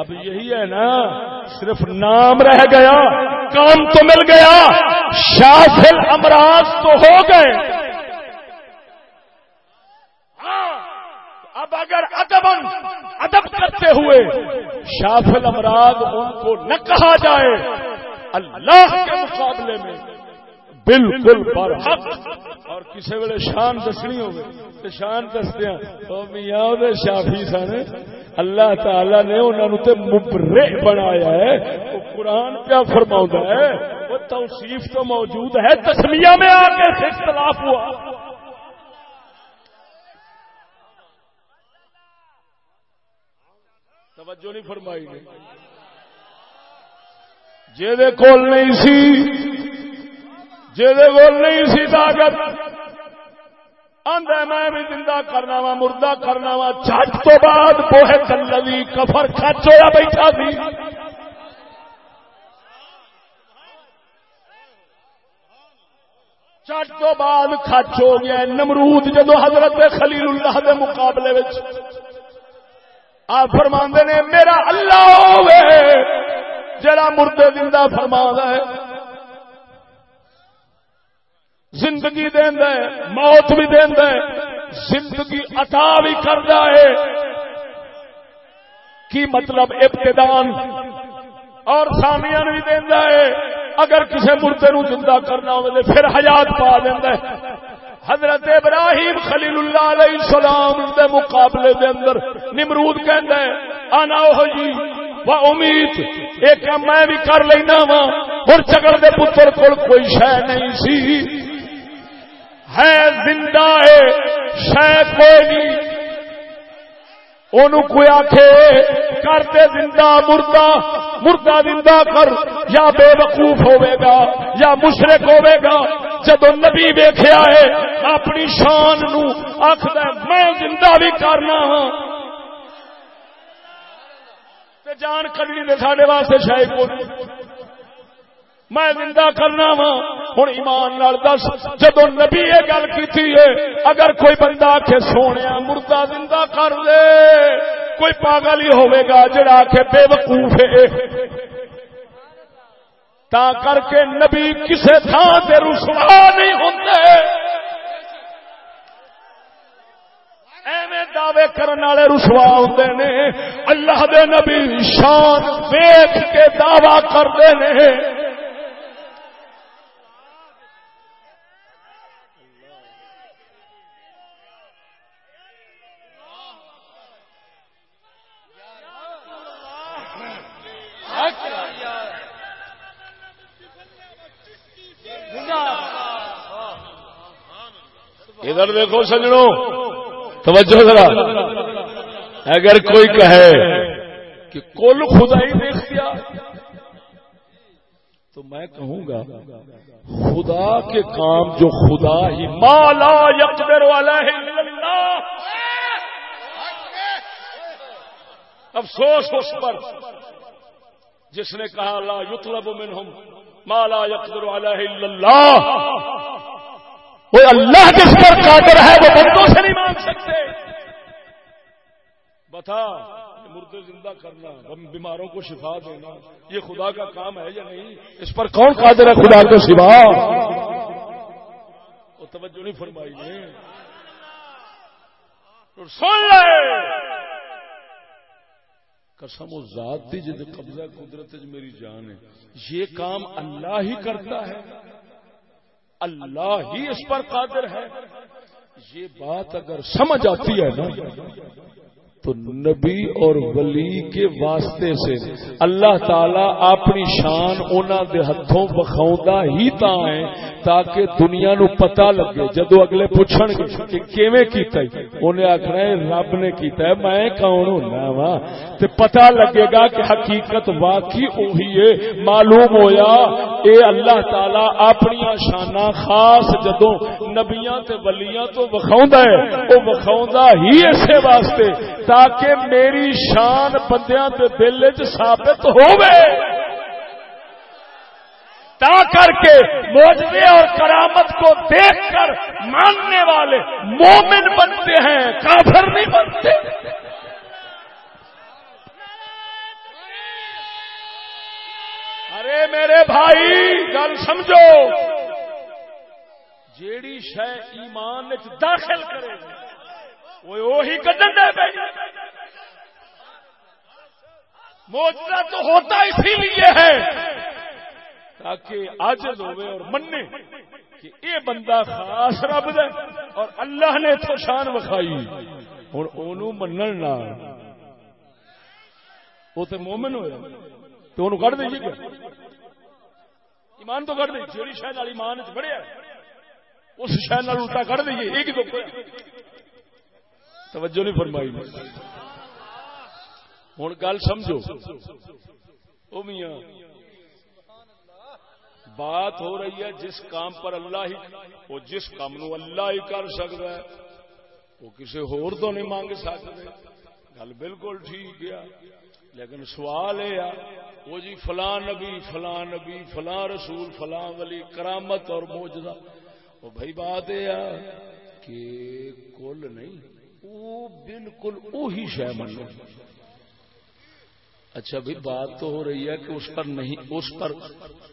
اب یہی ہے نا صرف نام رہ گیا کام تو مل گیا شافل امراض تو ہو گئے۔ ہاں، اب اگر ادب ادب کرتے ہوئے شافل امراض ان کو نہ کہا جائے اللہ کے مقابلے میں بالکل برحق۔ اور کسی ویلے شان دسنی ہوگی شان دسدیا میاں شافی سن، اللہ تعالی نے انہوں تے مبرے بنایا ہے۔ وہ قرآن پیا فرما ہے، وہ توصیف تو موجود ہے۔ تسمیہ میں آ کے اختلاف ہوا۔ توجہ نہیں فرمائی گئی۔ جہد کول نہیں سی جہد کول نہیں سی طاقت۔ آدھا میں بھی زندہ کرنا وا، مردہ کرنا وا۔ چٹ تو بعد بوہے کلوی کفر کچ ہوا بیٹھا سی۔ چٹ تو بعد کچ ہو گیا نمرود جدو حضرت خلیل اللہ دے مقابلے آپ فرما نے، میرا اللہ ہوئے جڑا مردے زندہ فرما ہے، زندگی دینا ہے، موت بھی دینا ہے، زندگی عطا بھی کرتا ہے۔ کی مطلب ابتدان اور سامیا بھی دینا ہے۔ اگر کسی مردے نو زندہ کرنا ہو پھر حیات پا دینا ہے۔ حضرت ابراہیم خلیل اللہ علیہ السلام دے مقابلے دے اندر نمرود کہندا ہے انا او جی و امید، ایک میں بھی کر لینا وا، اور چگڑ دے پتر کول کوئی شے نہیں سی۔ ہے زندہ ہے، شے کوئی نہیں۔ اونو کوئی آخے کرتے زندہ مردہ مردہ زندہ کر، یا بے وقوف ہوئے گا، یا مشرق ہوئے گا۔ جدو نبی ویخیا ہے، اپنی شان نو آخر میں زندہ بھی کرنا ہاں۔ جان کدی نے سارے واسطے شاید کو میں زندہ کرنا وا۔ ہوں ایمان نال دس جدو نبی یہ گل کی اگر کوئی بندہ آخ سونے مردہ زندہ کر لے۔ کوئی پاگل ہی ہوے گا جڑا آخ بے وقوف ہے۔ تا کر کے نبی کسے تھان سے رسوا نہیں ہوتے ایویں دعوے کرنے والے رسوا ہوتے نے۔ اللہ دے نبی شان ویخ کے دعوی کرتے ہیں ادھر دیکھو سجڑوں توجہ ذرا۔ اگر کوئی کہے کہ کل خدا ہی دیکھ دیا تو میں کہوں گا، خدا کے کام جو خدا ہی مالا یقدر والا ہے افسوس اس پر۔ جس نے کہا، لا یطلب منہم مالا یقدر والا ہے اللہ۔ وہ اللہ جس پر قادر ہے وہ بندوں سے نہیں مانگ سکتے۔ بتا مردے زندہ کرنا بیماروں کو شفا دینا، یہ خدا کا کام ہے یا نہیں؟ اس پر کون قادر ہے خدا کو سوا؟ توجہ نہیں فرمائی نے سن لے۔ قسم و ذات دی جد قبضہ قدرت میری جان ہے۔ یہ کام اللہ ہی کرتا ہے۔ اللہ ہی اس پر قادر ہے۔ یہ بات اگر سمجھ آتی ہے نا، تو نبی اور ولی کے واسطے سے اللہ تعالی اپنی شان انہوں دے ہاتھوں بخاؤں ہی تا ہے، تاکہ دنیا نو پتا لگے۔ جدو اگلے پوچھن گے کہ کیویں کیتا ہے، انہیں آخنا ہے رب نے کیتا ہے، میں کون ہونا وا؟ تے پتا لگے گا کہ حقیقت واقعی وہی ہے، معلوم ہویا اے اللہ تعالی اپنی شاناں خاص جدو نبیاں تے ولیاں تو وکھاوندا ہے، او وکھاوندا ہی اسے واسطے تاکہ میری شان بندیاں دے دل وچ ثابت ہوے تا کر کے موجے اور کرامت کو دیکھ کر ماننے والے مومن بنتے ہیں، کافر نہیں بنتے۔ ارے میرے بھائی، گل سمجھو۔ جیڑی شہ ایمان داخل کرے وہی کدن دے پہ۔ موجودہ تو ہوتا اسی لیے ہے، تاکہ آج ہوئے اور مننے کہ اے بندہ خاص رب دے اور اللہ نے تو شان وکھائی۔ ہوں اونوں منن نہ وہ تو مومن ہویا تو انہوں کٹ دئیے جی کیا ایمان تو کٹ دے۔ جیڑی شاید والی ایمان بڑھیا اس شاید الٹا کٹ دئیے ایک ہی تو توجہ نہیں فرمائی۔ ہوں گل سمجھو۔ او میاں، بات ہو رہی ہے جس کام پر اللہ ہی، وہ جس کام نو اللہ ہی کر سکتا ہے، وہ کسی ہور تو نہیں مانگ سکتے گل بالکل ٹھیک ہے۔ لیکن سوال یہ وہ جی فلاں نبی فلاں نبی، فلاں رسول، فلاں ولی کرامت اور موجودہ وہ بھائی بات یہ کہ کل نہیں، وہ بالکل وہی شہ من اچھا بھی بات تو ہو رہی ہے کہ اس پر نہیں، اس پر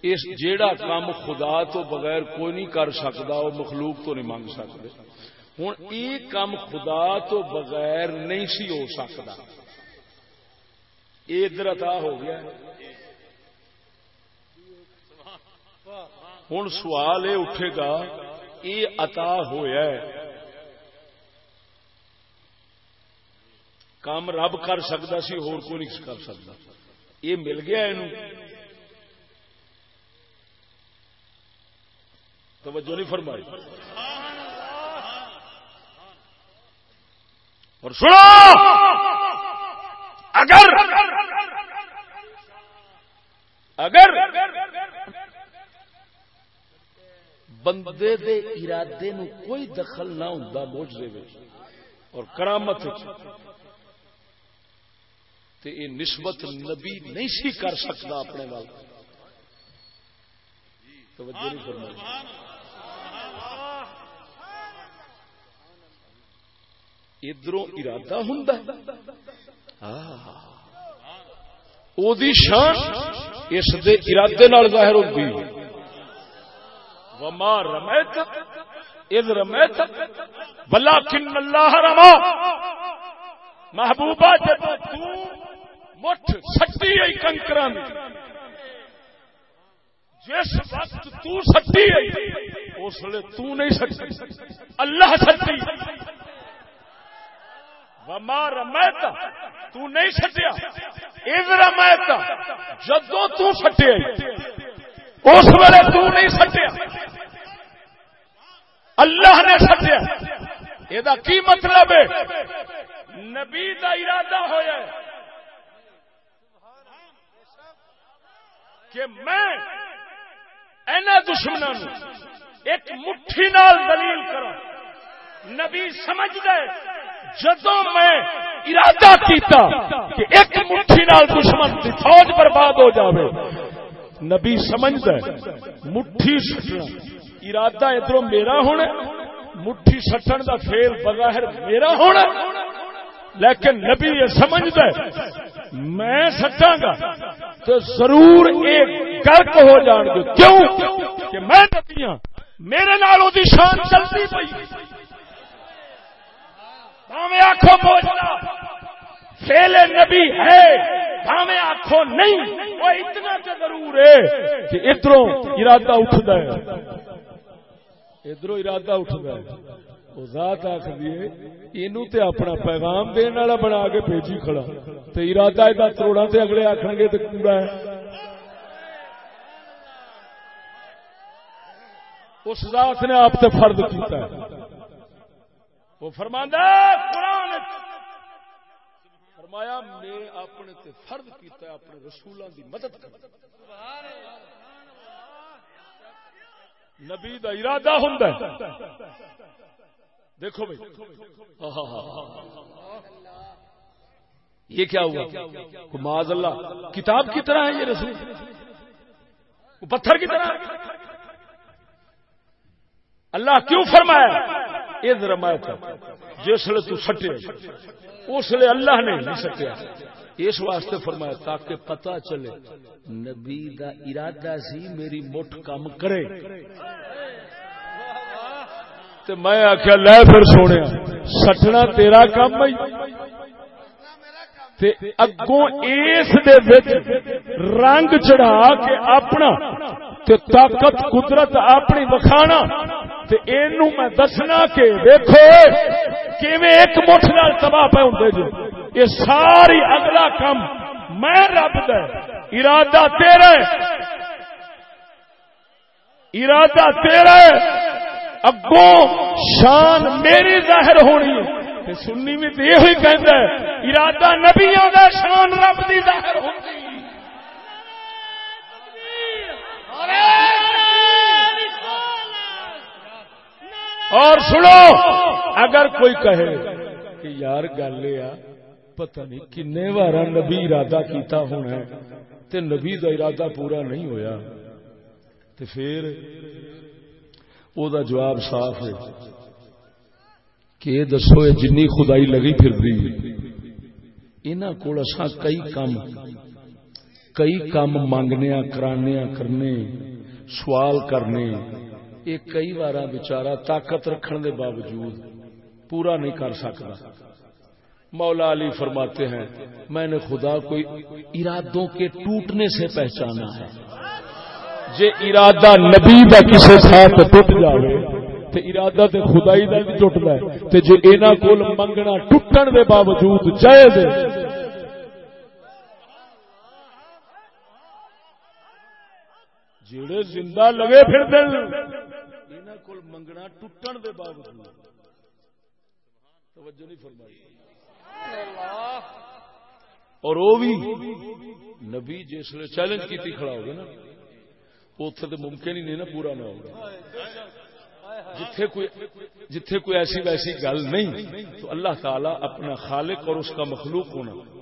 اس جیڑا کام خدا تو بغیر کوئی نہیں کر سکتا، وہ مخلوق تو نہیں مانگ سکتے۔ ہوں یہ کام خدا تو بغیر نہیں سی ہو سکتا۔ یہ ادھر عطا ہو گیا ہوں سوال یہ اٹھے گا، یہ عطا ہوا ہے۔ کام رب کر سکتا سی، ہور کوئی نہیں کر سکتا۔ یہ مل گیا یہ توجہ نہیں فرمائی۔ اور سنو! اگر اگر بندے دے ارادے نو کوئی دخل نہ ہوں موجے اور کرامت تے یہ نسبت نبی نہیں سی کر سکتا اپنے وال توجہ نہیں فرمائی۔ ادھر ارادہ ہوں او دی شان اس دے ارادے نال ظاہر ہوتی وما رمیت اذ رمیت بلا اللہ رما محبوبہ جب مٹھ سٹی آئی کنکر جس وقت تو سٹی آئی، اس لیے تو نہیں سٹی۔ اللہ سٹی۔ وما رمیتا تو نہیں سٹیا۔ اذ رمیتا جدو تو سٹی آئی اس ویلے تو نہیں سٹیا۔ اللہ نے سٹیا۔ یہ کی مطلب ہے؟ نبی دا ارادہ ہوا ہے۔ کہ میں اینا دشمنوں ایک مٹھی نال دلیل کروں نبی سمجھ دے جدو میں ارادہ کیتا کہ ایک مٹھی نال دشمن کی فوج برباد ہو جاوے، نبی سمجھ دے مٹھی سٹنا ارادہ ادھر میرا ہونا مٹھی سٹن دا فیل بظاہر میرا ہونا لیکن نبی یہ سمجھ دے میں سٹا گا تو ضرور ایک گرک ہو جان گے، کیوں؟ کہ میں نبی ہوں میرے نال وہ شان چلتی پی بھاوے آخو بوجھنا فیل نبی ہے بھاوے آخو نہیں۔ وہ اتنا تو ضرور ہے کہ ادھر ارادہ اٹھتا ہے۔ ادھر ارادہ اٹھتا ہے۔ وہ ذات آخری یہ اپنا پیغام دن والا بنا کے بھیجی کھڑا۔ تو ارادہ یہ کروڑا تے اگلے آخر گے تو کوڑا ہے۔ اس ذات نے آپ سے فرد کیتا ہے۔ وہ فرماندہ قرآن فرمایا، میں اپنے تے فرد کیتا ہے، اپنے رسولوں دی مدد کر نبی دا ارادہ ہوں دیکھو بھائی۔ یہ کیا ہوا؟ معاذ اللہ، کتاب کی طرح ہے یہ رسول۔ پتھر کی طرح۔ اللہ کیوں فرمایا؟ یہ رمایت جس لیے تو سٹے۔ اس لیے اللہ نے نہیں سٹیا۔ اس واسطے فرمایا، تاکہ پتا چلے، نبی دا ارادہ سی میری مٹھ کام کرے۔ تو میں آخیا لے پھر سونے، سٹنا تیرا کام ہی اگوں اس رنگ چڑھا کے اپنا، تے طاقت، قدرت اپنی وکھانا۔ تے اینو میں دسنا کہ دیکھو کیویں ایک مٹھ نال تباہ پہ ہوندے جو جی؟ یہ ساری اگلا کم میں رب دا ارادہ تیرا ہے ارادہ تیرا ہے اگوں شان میری ظاہر ہونی۔ ہے سنی بھی تو یہ کہہ ارادہ نبیوں کا شان رب دی ظاہر ہوتی اور سنو، اگر کوئی کہے کہ یار گل یہ پتہ نہیں کن بار نبی ارادہ کیتا ہونا تے نبی دا ارادہ پورا نہیں ہویا، تے پھر او دا جواب صاف ہے کہ یہ دسو جنی خدائی لگی پھر دی انہاں کول اساں کئی کام کئی کام مانگنے کرانے، کرنے، سوال کرنے یہ کئی بار بچارا طاقت رکھنے دے باوجود پورا نہیں کر سکتا۔ مولا علی فرماتے ہیں، میں نے خدا کو ارادوں کے ٹوٹنے سے پہچانا ہے۔ جے ارادہ نبی کا کسی ساتھ ٹوٹ جائے تو ارادہ تے خدائی کا بھی ٹوٹتا ہے۔ تے جے اینا کول منگنا ٹوٹن دے باوجود جائز جڑے زندہ لگے پھر دل۔ منگنا ٹوٹن دے باوجود توجہ نہیں فرمائی۔ اور وہ بھی نبی جس نے چیلنج کی کھڑا ہوگا نا اتنے تو ممکن ہی نہیں نا پورا نہ ہوگا۔ جتھے کوئی جتھے کوئی ایسی ویسی گل نہیں، تو اللہ تعالی اپنا خالق اور اس کا مخلوق ہونا۔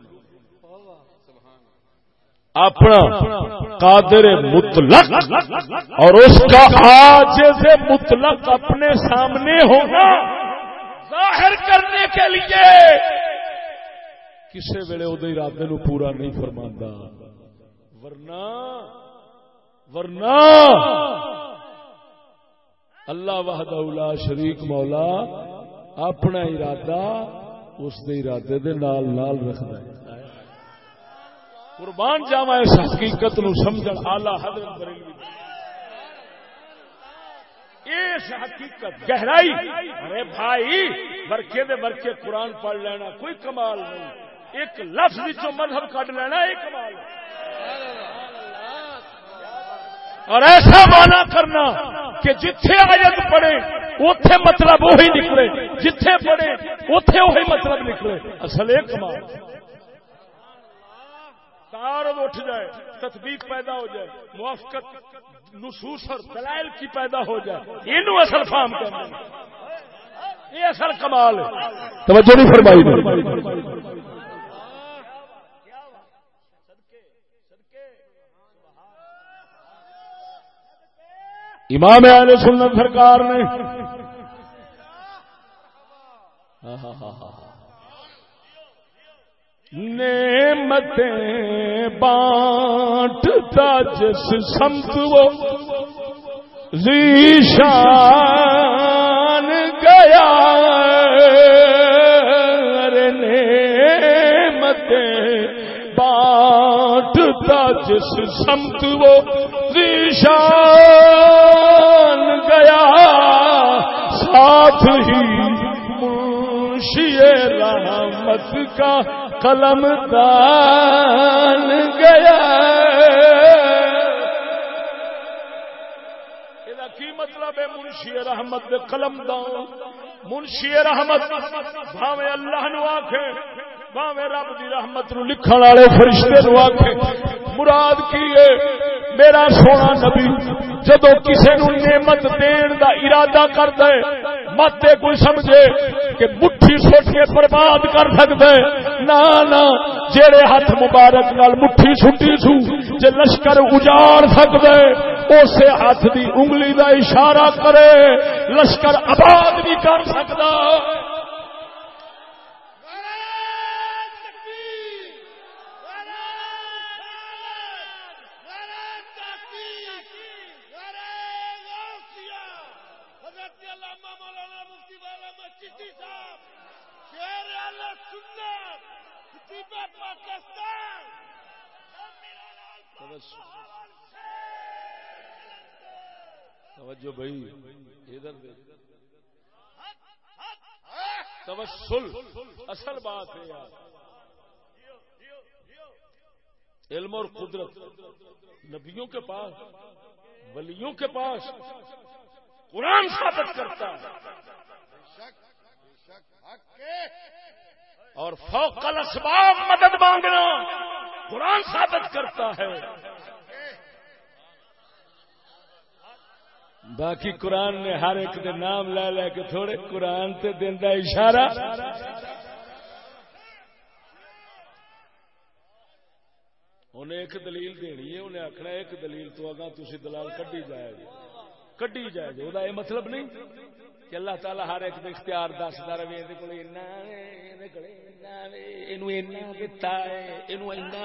اپنا قادر مطلق اور اس کا آج مطلق اپنے سامنے ہونا ظاہر کرنے کے لیے کسی ویلے وہ ارادے نو پورا نہیں فرما ورنہ ورنہ اللہ وحد اولا شریک مولا اپنا ارادہ اس دے ارادے دے نال نال رکھتا ہے۔ قربان جاوا اس حقیقت نو آلہ حضرت بریلوی اس حقیقت گہرائی، ارے بھائی برکے دے برکے قرآن پڑھ لینا کوئی کمال نہیں۔ ایک لفظ جو مذہب کٹ لینا ایک کمال اور ایسا مانا کرنا کہ جتھے آیت پڑے اتے مطلب وہی نکلے۔ جتھے پڑے اتے وہی مطلب نکلے۔ اصل ایک کمال تعارض اٹھ جائے، تطبیق پیدا ہو جائے، موافقت، نصوص اور دلائل کی پیدا ہو جائے۔ یہ اصل فام کرنا یہ اصل کمال ہے۔ توجہ نہیں فرمائی امام اہل سنت سرکار نے ہاں ہاں ہاں ہاں نعمتیں بانٹتا جس سمت وہ ذیشان گیا نعمت بانٹتا جس سمت وہ ذیشان گیا ساتھ ہی منشی رحمت کا قلم دان گیا۔ مطلب ہے منشی رحمت قلم دان منشی رحمت بھاوے اللہ نو آکھے بھاوے رب دی رحمت نو لکھن والے فرشتے نو آکھے مراد کی ہے میرا سونا نبی جدو کسی نو نعمت دین دا ارادہ کر دے مت کوئی سمجھے کہ مٹھی سٹ کے برباد کر سکتے نہ نہ، جیڑے ہاتھ مبارک نال مٹھی سٹی سو، جے لشکر اجاڑ سکتے اسے ہاتھ دی انگلی دا اشارہ کرے، لشکر آباد بھی کر سکتا توجہ۔ بھائی ادھر توسل اصل بات ہے یار۔ علم اور قدرت نبیوں کے پاس ولیوں کے پاس قرآن ثابت کرتا ہے۔ اور فوق الاسباب مدد مانگنا قرآن ثابت کرتا ہے۔ باقی قرآن نے ہر ایک دے نام لے لے کے تھوڑے قرآن تے دینا اشارہ۔ انہیں ایک دلیل دینی ہے، انہیں آخنا ایک دلیل تو اگا تھی دلال کڈی جائے گی۔ کڈی جائے گی وہ مطلب نہیں کہ اللہ تعالیٰ ہر ایک دے اختیار دستا رہے یہ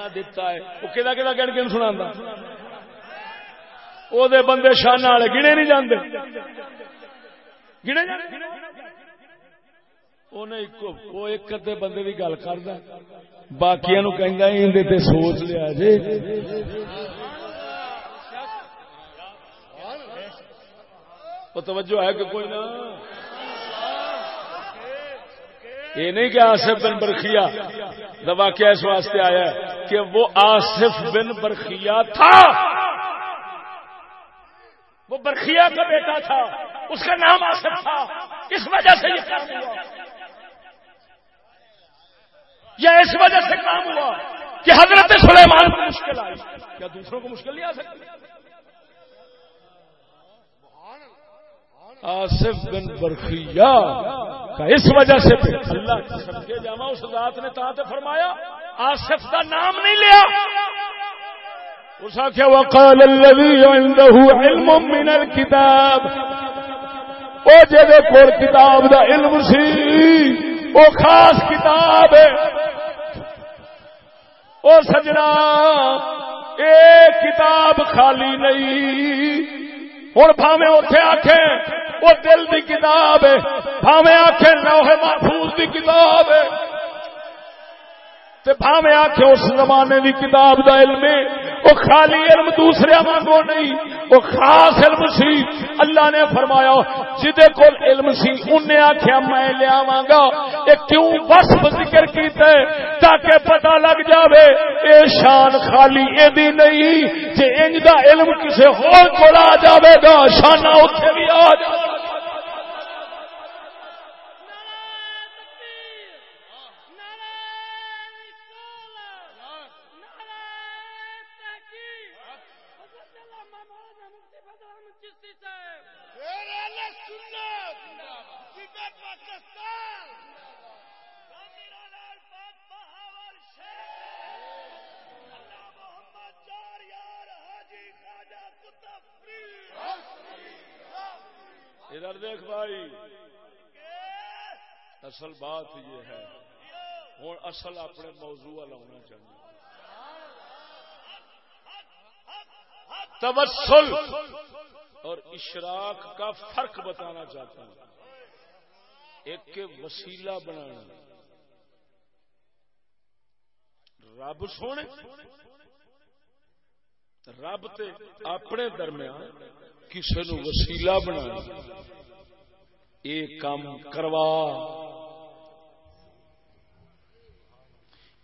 دتا بندے شان والے گنے نہیں جاندے گنے وہ ایک ادے بندے کی گل کرتا باقی کہ سوچ لیا جی توجہ ہے کہ کوئی نہ یہ نہیں کہ آصف بن برخیا دبا کیا اس واسطے آیا ہے کہ وہ آصف بن برخیا تھا۔ وہ برخیا کا بیٹا تھا۔ اس کا نام آصف تھا۔ اس وجہ سے یہ کام ہوا۔ یا اس وجہ سے کام ہوا کہ حضرت سلیمان کو مشکل آئی۔ کیا دوسروں کو مشکل نہیں آ سکتی؟ آصف بن برخیا کا اس وجہ سے اللہ کے جاوا اس ذات نے تاتے فرمایا، آصف کا نام نہیں لیا۔ اس آخیا وقال الذي عنده علم من الكتاب۔ او جے کول کتاب دا علم سی، او خاص کتاب ہے۔ او سجنا، اے کتاب خالی نہیں۔ ہوں بھاوے اتے آخے وہ دل دی کتاب ہے۔ بھاوے آخے لوہے محفوظ دی کتاب ہے۔ بھاوے آخ اس زمانے کی کتاب دا علم وہ خالی علم دوسرے مانگو نہیں۔ وہ خاص علم سی۔ اللہ نے فرمایا جہے کو علم سی، انہیں آخیا میں لیا گا یہ کیوں بس ذکر کیتا ہے؟ تاکہ پتہ لگ جاوے، اے شان خالی یہ نہیں۔ جی انج دا علم کسی ہو آ جاوے گا شانہ اتنے بھی آ جائے ادھر دیکھ بھائی اصل بات یہ ہے۔ ہوں اصل اپنے موضوع والا ہونا چاہیے۔ تبسل اور اشراق کا فرق بتانا چاہتا ہوں۔ ایک کے وسیلہ بنانا۔ رب سونے، رب تے اپنے درمیان کسی نو وسیلہ بنا یہ کام کروا۔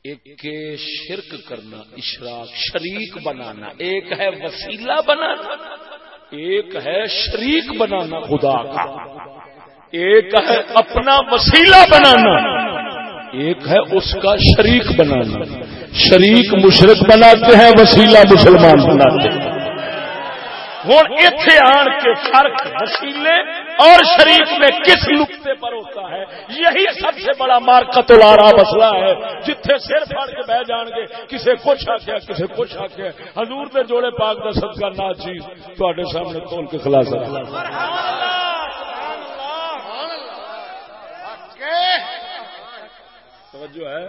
ایک شرک کرنا اشراک شریک بنانا، ایک ہے وسیلہ بنانا، ایک ہے شریک بنانا خدا کا، ایک ہے اپنا وسیلہ بنانا، ایک ہے اس کا شریک بنانا۔ شریک مشرق بناتے ہیں، وسیلہ مسلمان بناتے ہیں۔ ہوں اتے آن کے فرق وسیلے اور شریف میں کس نقطے پر ہوتا ہے؟ یہی سب سے بڑا مارکت لارا مسئلہ ہے۔ جتھے سر پھاڑ کے بہ جان گے، کسے کچھ آخیا کسے کچھ آخیا حضور دے جوڑے پاک کا سب کا نا چیز تے سامنے کھول کے خلاص توجہ ہے؟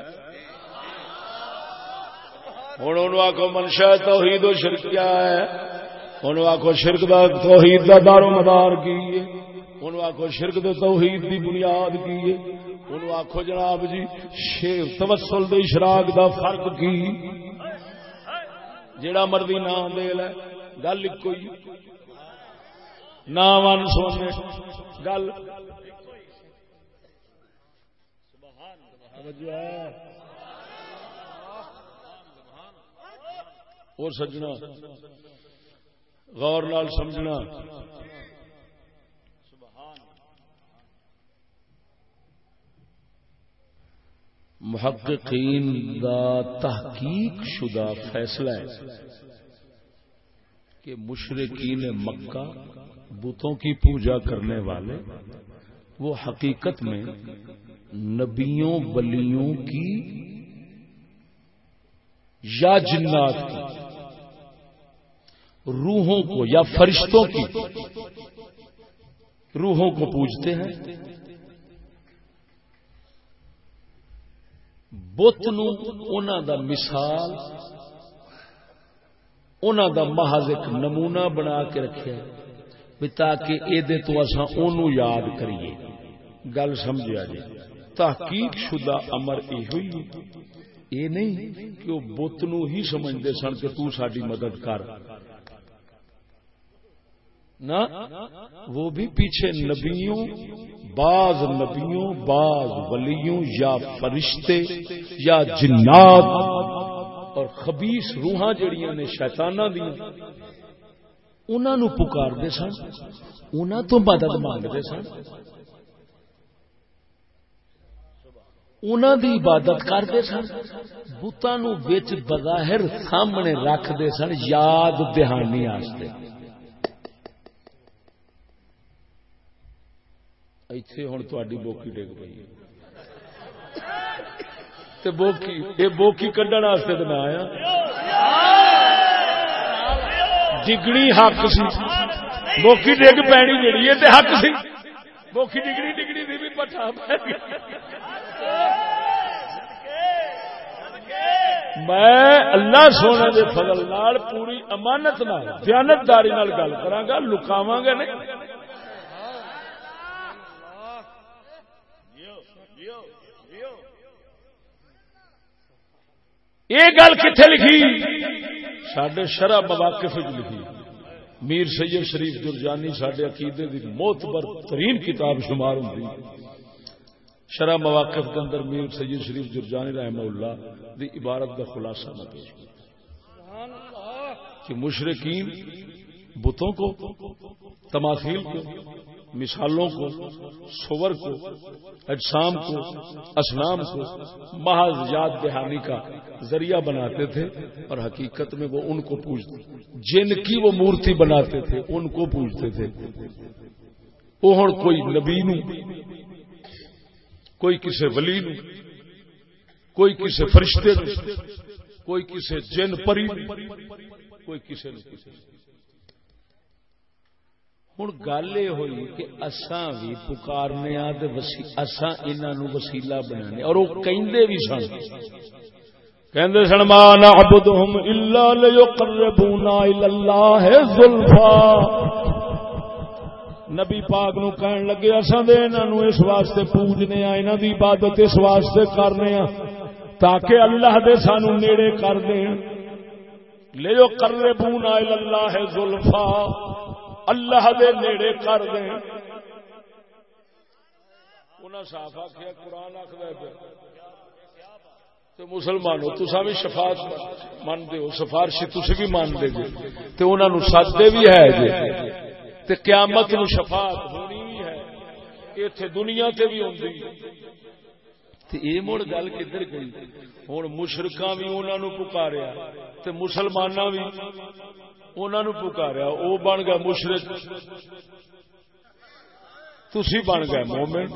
ہوں آخو منشا توحید و شرکیا ہے۔ ہوں آخو شرک دا توحید دا دارو مدار کی ہوں آخو شرک دے توحید دی بنیاد کی ہوں آخو جناب جی شیر تبسل دے اشراق دا فرق کی؟ جڑا مرضی نام دے لے، گل ایک نام ان سونے، گل۔ اور سجنا۔ غور نال سمجھنا۔ محققین دا تحقیق شدہ فیصلہ ہے کہ مشرقین مکہ بتوں کی پوجا کرنے والے وہ حقیقت میں نبیوں، ولیوں کی یا جنات کی روحوں کو یا فرشتوں کی روحوں کو پوجتے ہیں؟ بت نو دا مثال انہوں دا محض ایک نمونہ بنا کے رکھے تاکہ یہ تو اصا ان یاد کریے۔ گل سمجھا جی۔ تحقیق شدہ امر یہ ہوئی یہ نہیں کہ وہ بت نو ہی سمجھتے سن کہ تو ساری مدد کر۔ نہ وہ بھی پیچھے نبیوں، بعض نبیوں، بعض ولیوں، یا فرشتے، یا جنات، اور خبیس روحاں جڑیاں نے شیطانہ دیا انہوں نے پکارتے سن انہوں تو مدد مانگتے سن۔ انہوں دی عبادت کرتے سن بتان بظاہر سامنے رکھتے سن، یاد دہانی آستے۔ ایتھے ہوں تاری بوکی ڈگ پی بوکی یہ بوکی کھڈن واسطے تو نہ آیا ڈگنی حق سی بوکی ڈگ پینی جیڑی ہے تے حق سی بوکی ڈگنی ڈگنی دی بھی پٹھا میں اللہ سونے دے فضل نال پوری امانت نال دیانتداری نال گل کرا لکاواں گا نہیں یہ گل کتنے لکھی؟ سڈے شرح مواقف لکھی۔ میر سید شریف درجانی سڈے عقیدے کی موتبر ترین کتاب شمار ہوں شرح مواقف کے اندر میر سید شریف درجانی رحمہ اللہ دی عبارت کا خلاصہ میں پیش کہ مشرقین بتوں کو، تماثیل کو مثالوں کو سور کو، اجسام کو اسلام کو محض یاد دہانی کا ذریعہ بناتے تھے اور حقیقت میں وہ ان کو پوجتے جن کی وہ مورتی بناتے تھے ان کو پوجتے تھے۔ وہ کوئی نبی نو، کوئی کسی ولی نو، کوئی کسی فرشتے نو، کوئی کسی جن پری کوئی کسی نو کسی ہوں گل یہ ہوئی کہ اساں بھی پکارنے اساں انہوں وسیلہ بنا اور وہ کہندے بھی سن کہندے سن ما نعبدهم الا ليقربونا الى الله زلفا نبی پاک نو کہن لگے اصا دے انہوں اس واسطے پوجنے آ انہوں دی عبادت اس واسطے کرنے آ تاکہ اللہ دے سانو نیڑے کر دیں لے جو کرے بونا اللہ زلفا اللہ دے نیڑے کر دیں۔ انہیں صاف آخیا قرآن آخر تو مسلمانوں تسا بھی شفاعت مانتے ہو، سفارشی تھی بھی مانتے جی۔ تو انہوں نے سدتے بھی ہے جی۔ تے قیامت نو شفاعت ہونی بھی ہے۔ اتنے دنیا تے بھی ہوندی۔ تے اے مڑ گل کدھر گئی؟ ہن مشرکاں بھی انہاں نو پکاریا۔ تے مسلماناں بھی انہاں نو پکاریا، او بن گیا مشرک۔ تسی بن گئے مومن۔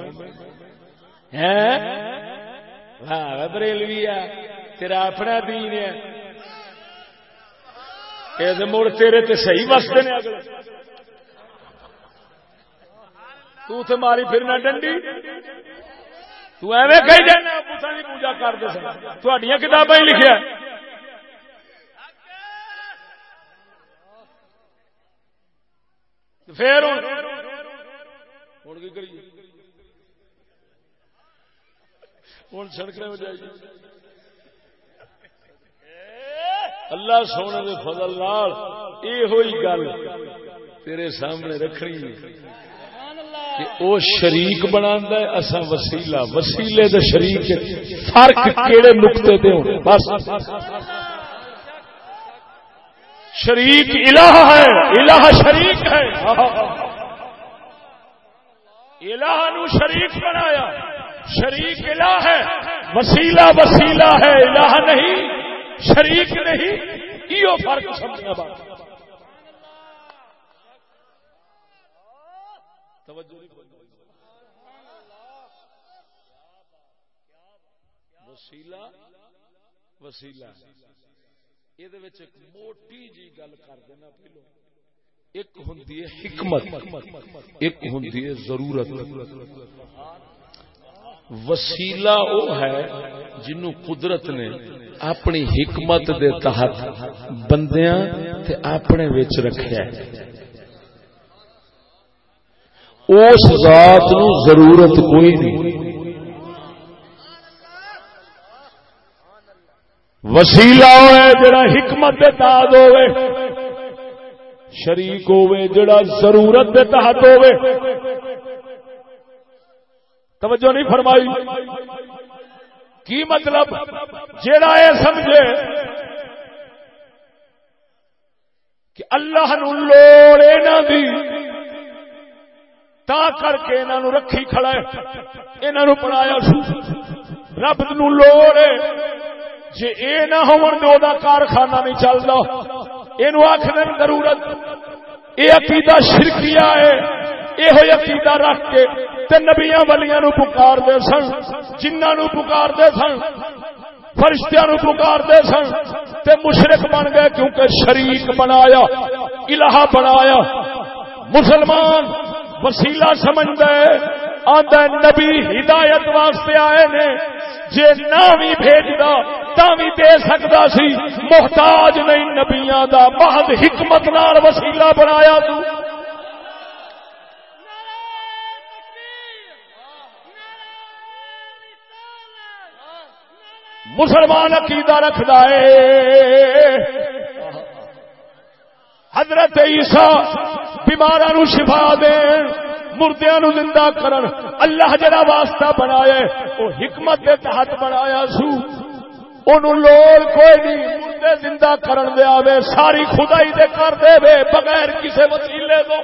ہیں؟ ہاں، بریلوی ہے، تیرا اپنا دین ہے۔ مڑ تیرے تے صحیح وستے نے تو تے ماری پھرنا ڈنڈی۔ تو ایویں کہی جانا پوجا کرتے سن۔ تہاڈیاں کتاباں ہی لکھیا۔ پھر ہوں۔ کی کریے ہوں۔ سڑکیں میں جائیے اللہ سونے کے فضل لال یہ ہوئی گل تیرے سامنے رکھنی کہ او شریک بنا اصا وسیلہ وسیلے دے شریک فرق کیڑے نقطے تے ہونے بس۔ شریک الہ ہے، الہ شریک ہے۔ الہ نو شریک بنایا۔ شریک الہ ہے، وسیلہ وسیلہ ہے، الہ نہیں، شریک نہیں یہ فرق سمجھنا بات۔ وسیلہ وسیلہ۔ یہ موٹی جی گل کر دینا پہلو ایک ہوں حکمت ایک ہوں ضرورت وسیلہ وہ ہے جنو قدرت نے اپنی حکمت دے تحت بندیاں تے اپنے وچ رکھیا ہے اس ذات نو ضرورت کوئی نہیں وسیلہ ہوئے، جڑا حکمت دے تحت ہوئے، شریک ہوئے، جڑا ضرورت دے تحت ہوئے۔ توجہ نہیں فرمائی؟ کی مطلب؟ جیڑا یہ سمجھے کہ اللہ نو لوڑ نہ دی، تا کر کے انہوں رکھی کھڑا ہے انہوں بنایا سو رب نو لوڑ جی اے نہ ہو کارخانہ نہیں چلتا یہ آخر ضرورت یہ عقیدہ شرکیہ ہے یہ عقیدہ رکھ کے تے نبیاں ولیاں نو پکار دے سن جنہ نو پکار دے سن، فرشتیاں نو پکار دے سن، تے مشرک بن گئے کیونکہ شریک بنایا الہ بنایا۔ مسلمان وسیلہ سمجھ گئے آدھا نبی ہدایت واسطے آئے نے، جے نہ بھی بھیجدا تا بھی دے سکدا سی۔ محتاج نہیں نبیاں دا محض حکمت نال وسیلہ بنایا تو۔ مسلمان عقیدہ رکھتا ہے۔ حضرت عیسا بیمارا نو شفا دین مردیا نو زندہ کرن۔ اللہ جڑا واسطہ بنایا وہ حکمت کے تحت بنایا سو۔ ان لوڑ کوئی نہیں، مردے زندہ کرن دے آوے، ساری خدائی دے کر دے وے، بغیر کسی وسیلے تو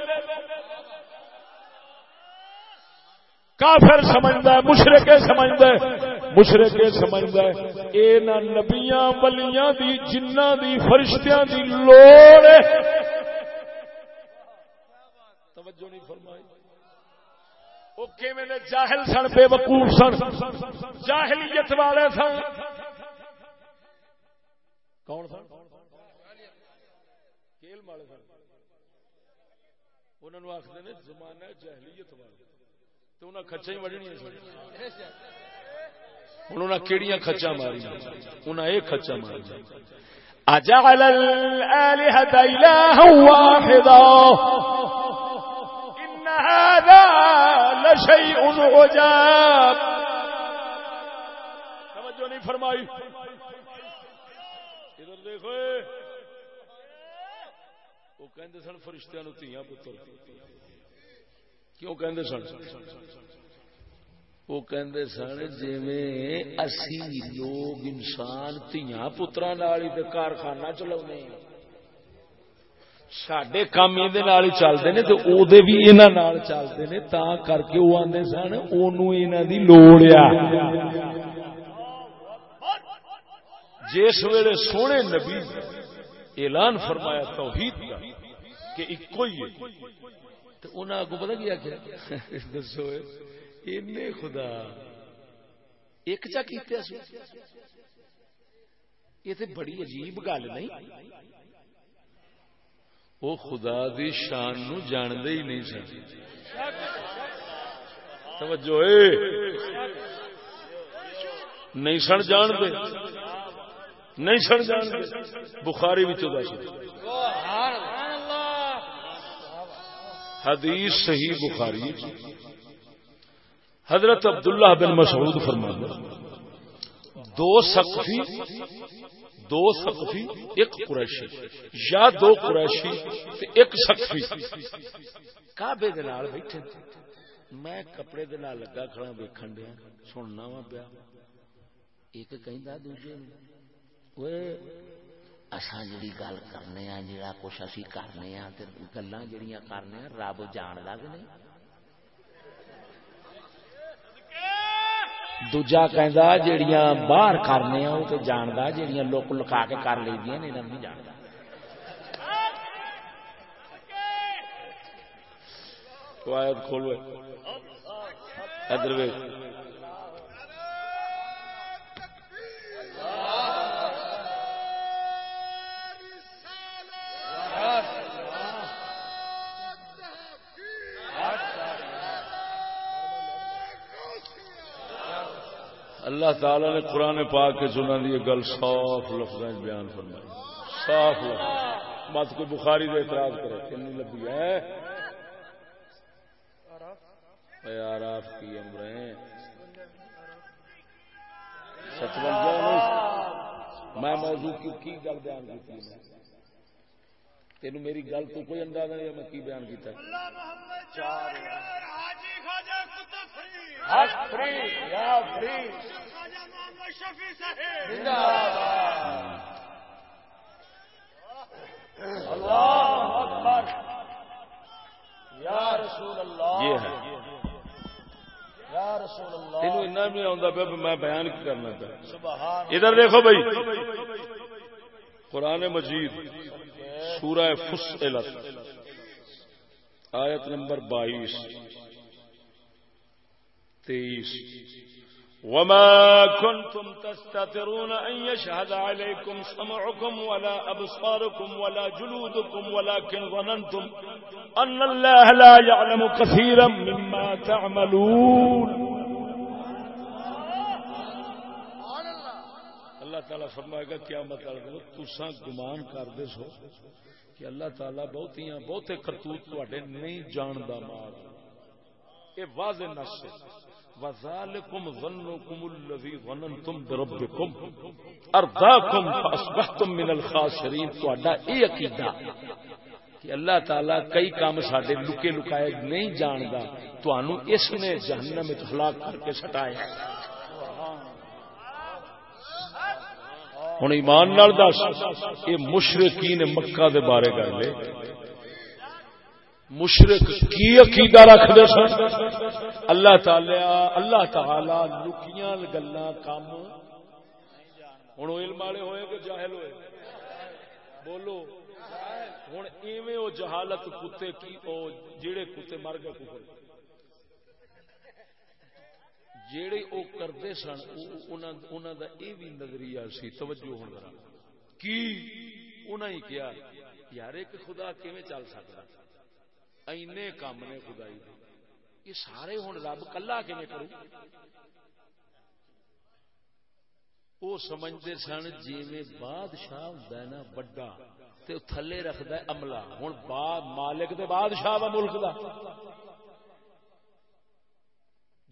کافر سمجھتا ہے مشرق سمجھتا ہے۔ مشرق سمجھتا ہے۔ اے نہ نبیاں بلیاں دی جنہ دی، فرشتیاں دی لوڑ توجہ نہیں فرمائی۔ وہ کیویں نے جاہل سن، بے وقوف سن؟ جاہلیت والے سن۔ کون سن؟ کیل والے سن۔ انہوں نے آخر زمانہ جاہلیت والے۔ تو انہیں کچا ہی وڑنی انہوں کیڑیاں کچا ماری انہیں ایک کچا ماری اجعل الالهة إلها واحدا۔ لشيء عجاب توجہ نہیں فرمائی۔ ادھر دیکھو وہ کہندے سن فرشتیاں نو تیاں پتر۔ کیوں کہندے سن؟ وہ کہندے سن جویں اسی لوگ انسان تیاں پتراں نال ہی کارخانہ چلاونے ہیں سڈے کام یہ چلتے نے تو وہ بھی یہاں چلتے نے تا کر کے وہ آدھے سن دی لوڑ آ جس ویلے سونے نبی اعلان فرمایا توحید کا کہ ایک ہی تو انہیں اگو پتا کیا کیا دسو خدا ایک چا کیتے یہ تو بڑی عجیب گل نہیں وہ خدا دی شان نو جاندے ہی نہیں سن۔ توجہ اے۔ نہیں سن جاندے نہیں سن جاندے بخاری بھی چودہ حدیث صحیح بخاری حضرت عبداللہ بن مسعود فرمانا دو سقفی دو سقفی، ایک قریشی۔ یا دو قریشی ایک سقفی۔ کعبے دے نال بیٹھے میں کپڑے دے نال لگا کھڑا ویکھن دیا، سننا وا پیا۔ ایک کہندا دوجے اوئے، اساں جڑی گل کرنے ہاں جڑا کچھ اسی کرنے ہاں تے گلاں جڑیاں کرنے ہاں رب جاندا کہ نہیں؟ دوجا کہندا جیڑیاں باہر کرنے وہ تو جاندا جیڑیاں لوک لکا کے کر لی انہاں نہیں جاندا تو آیت ادھر ویکھ اللہ تعالی نے قرآن پاک کے سنا دی گل صاف لفظ بیان فرمائی۔ صاف لفظ۔ مت کوئی بخاری دے اعتراض کرے کنی لبی ہے۔ یار آپ کی امریں ستوجا میں موضوع کی گل بیان کی تین میری گل تو کوئی اندازہ نہیں میں کی بیان کیتا چار میں بیان کرنا چاہتا ادھر دیکھو بھائی۔ قرآن مجید۔ سورہ فصلت. آیت نمبر بائیس. تیئیس. وما كنتم تستترون أن يشهد عليكم سمعكم ولا أبصاركم ولا جلودكم ولكن ظننتم أن الله لا يعلم كثيرا مما تعملون اللہ تعالیٰ فرمائے گا کیا مطلب تسا گمان کر دے سو کہ اللہ تعالیٰ بہت بہتے کرتوت تے نہیں جاندا مار یہ واضح نس وذالکم ظنکم الذی ظننتم بربکم ارداکم فاصبحتم من الخاسرین تہاڈا اے عقیدہ کہ اللہ تعالی کئی کام ساڈے لکے لکائے نہیں جاندا، تانوں اس نے جہنم وچ ہلاک کر کے سٹایا۔ ہن ایمان نال دس اے مشرکین مکہ دے بارے گل ہے۔ مشرق کی عقیدہ رکھ دے سن؟ اللہ تعالی اللہ تعالی لکیاں گلا کام ہوں علم والے ہوئے کہ جاہل ہوئے؟ بولو۔ ہوں ایویں وہ جہالت کتے کی، او جڑے کتے مر گئے کفر۔ جڑے او کرتے سن انہوں دا اے بھی نظریہ سی، توجہ ہونا کی؟ انہیں کیا۔ یار، ایک خدا کیویں چل سکتا اینے کام نے خدائی دے۔ یہ سارے ہوں رب کلا کی کرو وہ سمجھتے سن جی بادشاہ ہوں نا وڈا تے تھلے رکھد عملہ۔ ہوں مالک دے بادشاہ وا ملک دا۔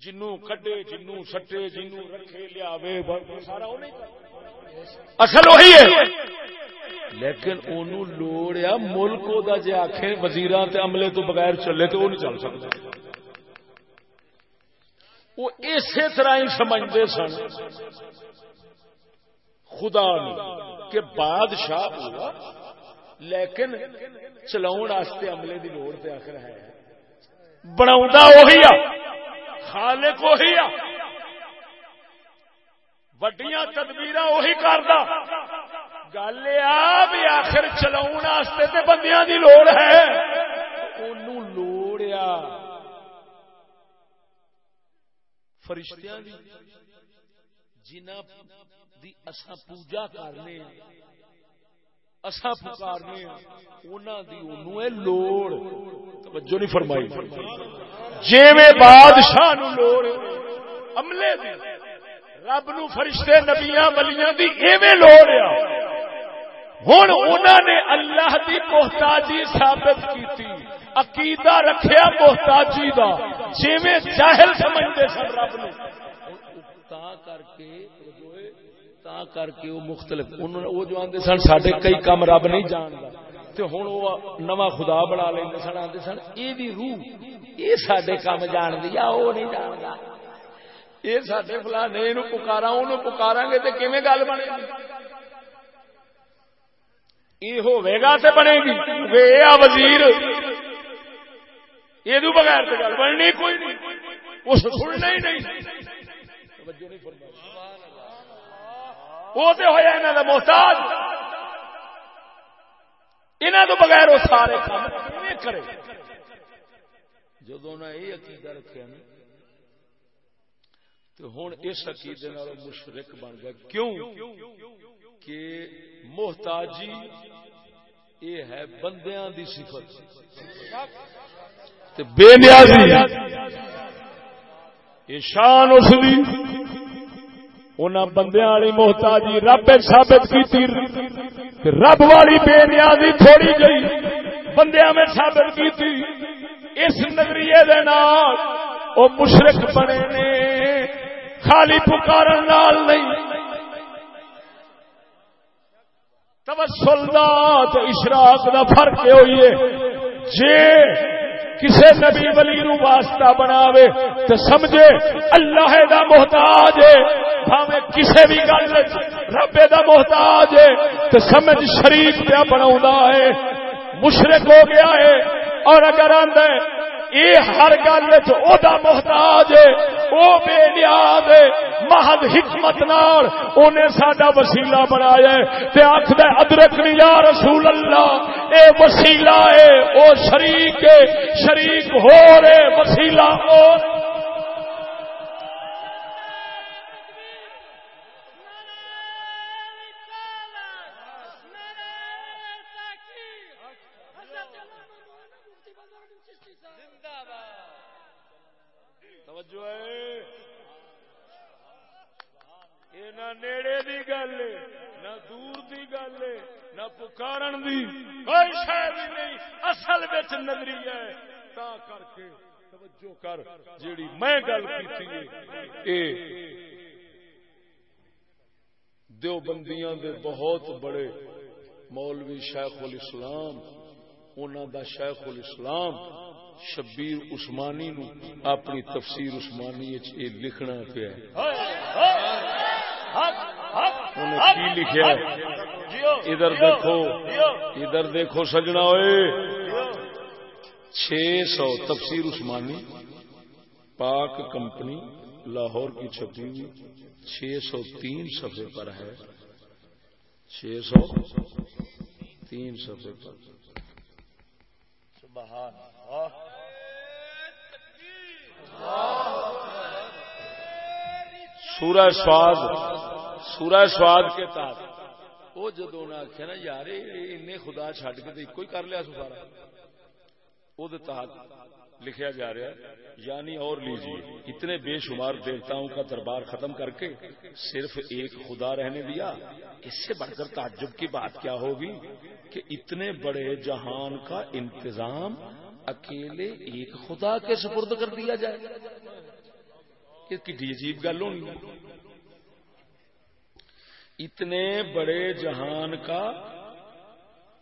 جنوں کڈے جنوں سٹے جنوں رکھے لیا سارا اصل وہی ہے۔ لیکن انہوں لوڑ آ ملک دا جے آخے وزیر عملے تو بغیر چلے تو وہ نہیں چل سکتا وہ اسی طرح ہی سمجھتے سن۔ خدا کہ بادشاہ ہوا لیکن چلاؤ عملے کی لوڑ پہ آخر ہے۔ بنا وہی آ خالق وہی آ۔ وڈیاں تدبیر وہی کردا۔ گل آ بھی آخر چلاؤ تے بندیاں دی لوڑ ہے۔ لوڑ آ۔ فرشتیاں دی، جنہ دی اسا پوجا کرنے اسا پکارنے ہاں، انہاں دی اونوں اے لوڑ۔ توجہ نہیں فرمائی۔ جویں بادشاہ نو لوڑ، عملے دی۔ رب نو فرشتے، نبیاں، ولیاں دی ایویں لوڑ آ۔ ہن انہاں نے اللہ دی محتاجی ثابت کیتی۔ عقیدہ رکھیا محتاجی دا۔ جویں جاہل سمجھدے سن رب نو تا کر کے تا کر کے وہ مختلف وہ جو آتے سن سڈے کئی کام رب نہیں جانتا تو ہوں وہ نوا خدا بنا لیں سن آتے سن یہ بھی روح یہ سڈے کام جان دیا وہ نہیں جانتا یہ سڈے فلانے یہ پکارا ان پکارا گے تو کیون گل بنے گی؟ یہ ہوگا تو بنے گی۔ وزیر۔ یہ بغیر تو گل بننی کوئی نہیں۔ اس سننا ہی نہیں۔ وہ تو ہوا یہاں کا محتاج۔ انہوں تو بغیر وہ سارے کام کرے؟ جدو یہ عقیدہ رکھا نا، تو ہوں اس عقیدے مشرق بن گیا کیوں؟ کہ محتاجی یہ ہے بندیاں دی صفت۔ بے نیازی، یہ شان اس دی۔ انہاں بندیاں والی محتاجی رب ثابت کیتی کی رب والی بے نیازی تھوڑی گئی بندیاں میں ثابت کی تھی اس نظریے دے نال او مشرک بنے نے، خالی پکارن نال نہیں۔ توسل دا تو اشراق دا فرق ہوئی ہے۔ جے کسے نبی ولی نو واسطہ بناوے تے سمجھے اللہ دا محتاج ہے، بھاوے کسے بھی گل رب دا محتاج ہے تے سمجھ شریک پیا بناوندا ہے مشرک ہو گیا ہے اور اگر آندا ہے یہ ہر گل دا محتاج ہے وہ بے نیاز ہے۔ محض حکمت نال اونے ساڈا وسیلہ بنایا ہے۔ تے آکھدا ادرک نہیں یا رسول اللہ، اے وسیلہ ہے، او شریک ہے، شریک ہو رہے وسیلہ اور نیڑے دی گل نہ دور دی گل نہ پکارن دی۔ کوئی شاید نہیں، اصل بچ نظری ہے۔ تا کر کے توجہ کر، جیڑی میں گل کی اے دیوبندیاں دے بہت بڑے مولوی شیخ الاسلام انہوں دا شیخ الاسلام شبیر عثمانی نو اپنی تفسیر عثمانی لکھنا پیا کی لکھا ادھر دیکھو ادھر دیکھو سجنا ہوئے۔ چھ سو تفسیر عثمانی پاک کمپنی لاہور کی چھپی ہوئی۔ چھ سو تین صفحے پر ہے۔ چھ سو تین صفحے پر۔ سبحان سورہ سواد سورہ سواد کے تحت وہ جدو نے آخیا نا، یار این خدا چڈ کے ایک کر لیا سو سارا۔ وہ تحت لکھا جا رہا ہے یعنی اور لیجیے، اتنے بے شمار دیوتاؤں کا دربار ختم کر کے صرف ایک خدا رہنے دیا۔ اس سے بڑھ کر تعجب کی بات کیا ہوگی کہ اتنے بڑے جہان کا انتظام اکیلے ایک خدا کے سپرد کر دیا جائے۔ یہ عجیب گل ہونی۔ اتنے بڑے جہان کا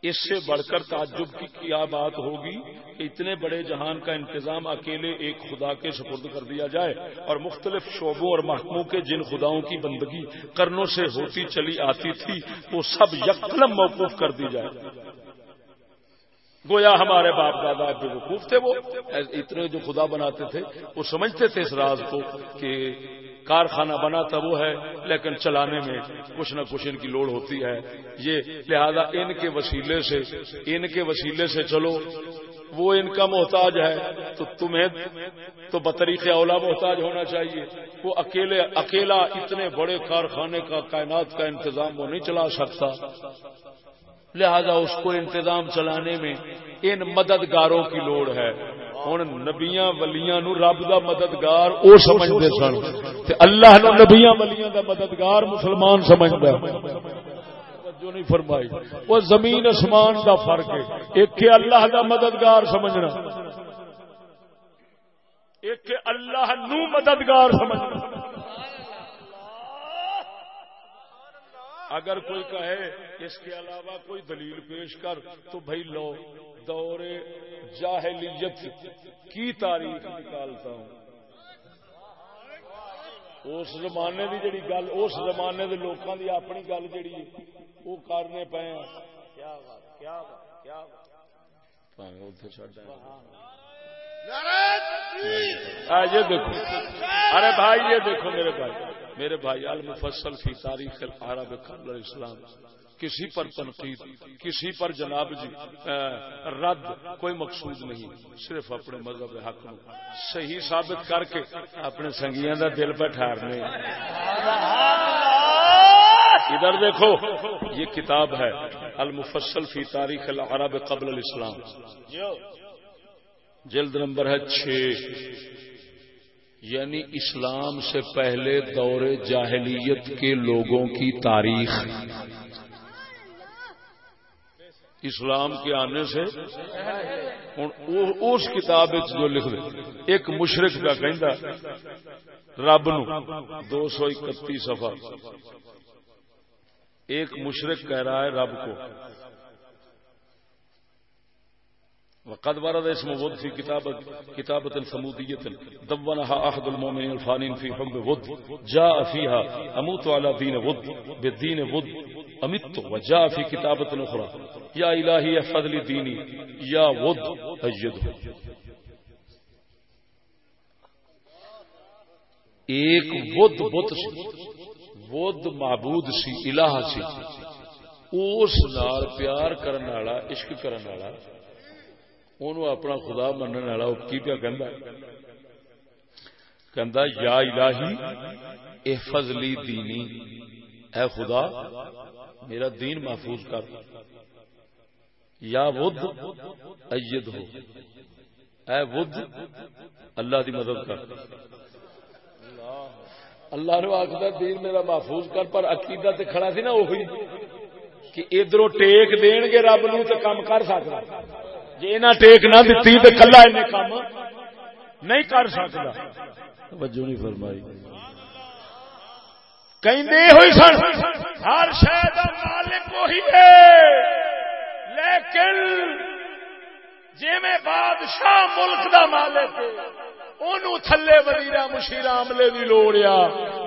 اس سے بڑھ کر تعجب کی کیا بات ہوگی کہ اتنے بڑے جہان کا انتظام اکیلے ایک خدا کے سپرد کر دیا جائے اور مختلف شعبوں اور محکموں کے جن خداؤں کی بندگی کرنوں سے ہوتی چلی آتی تھی، وہ سب یکلم موقوف کر دی جائے۔ گویا ہمارے باپ دادا بے وقوف تھے وہ اتنے جو خدا بناتے تھے، وہ سمجھتے تھے اس راز کو کہ کارخانہ بنا تھا وہ ہے، لیکن چلانے میں کچھ نہ کچھ ان کی لوڑ ہوتی ہے۔ یہ لہذا ان کے وسیلے سے، ان کے وسیلے سے چلو۔ وہ ان کا محتاج ہے، تو تمہیں تو بطریق اولا محتاج ہونا چاہیے۔ وہ اکیلے، اکیلا اتنے بڑے کارخانے کا کائنات کا انتظام وہ نہیں چلا سکتا۔ لہذا اس کو انتظام چلانے میں ان مددگاروں کی لوڑ ہے۔ ہوں نبیا ولیاں نو رب دا مددگار او سمجھتے سن تے اللہ نو نبیا ولیاں دا مددگار مسلمان سمجھتا جو نہیں فرمائی۔ وہ زمین اسمان دا فرق ہے۔ ایک اللہ دا مددگار سمجھنا۔ ایک اللہ نو مددگار سمجھنا۔ اگر کوئی کہے اس کے علاوہ کوئی دلیل پیش کر تو بھائی لو دور جاہلیت کی تاریخ نکالتا ہوں۔ اس زمانے دی جڑی گل اس زمانے دے لوکاں دی اپنی گل جڑی وہ کرنے پے کیا بات کیا بات کیا یہ دیکھو۔ ارے بھائی یہ دیکھو میرے بھائی۔ میرے بھائی المفصل فی تاریخ العرب قبل الاسلام، کسی پر تنقید، کسی پر جناب جی رد کوئی مقصود نہیں، صرف اپنے مذہب حق میں صحیح ثابت کر کے اپنے سنگیاں دا دل پہ ٹھہرنے ادھر دیکھو، یہ کتاب ہے المفصل فی تاریخ العرب قبل الاسلام۔ جلد نمبر ہے چھ۔ یعنی اسلام سے پہلے دور جاہلیت کے لوگوں کی تاریخ۔ اسلام کے آنے سے اس کتاب جو لکھ دے، ایک مشرق کا کہ رب نو دو سو اکتی سفا ایک مشرق کہہ رہا ہے رب کو۔ وقد ورد اسم ود في كتابة كتابة ثمودية. دونها أحد المؤمنين الفانين في حب ود. جاء فيها أموت على دين ود. بالدين ود. أمت. وجاء في كتابة أخرى. يا إلهي احفظ لي ديني. يا ود. أجده ایک ود بت سی، ود معبود سی، الہ سی۔ اس نال پیار کرنے والا، عشق کرنے والا اپنا خدا مننے والا کی پیا کہ یا الہی احفظ لی دینی اے خدا میرا دین محفوظ کر یا ود اید ہو اے ود اللہ دی مدد کر اللہ نے آخر دین میرا محفوظ کر پر عقیدہ تے کھڑا سی نا وہی کہ ادھر ٹیک دین گے رب نو تے کام کر سکتا جی انہیں ٹیک نہ دیتی تو کلا ان کام نہیں کر سکتا توجہ نہیں فرمائی۔ ہوئی سن ہر شہر مالک وہی ہے۔ لیکن جی میں بادشاہ ملک دا مالک اونوں تھلے وزیر مشیر عملے دی لوڑیا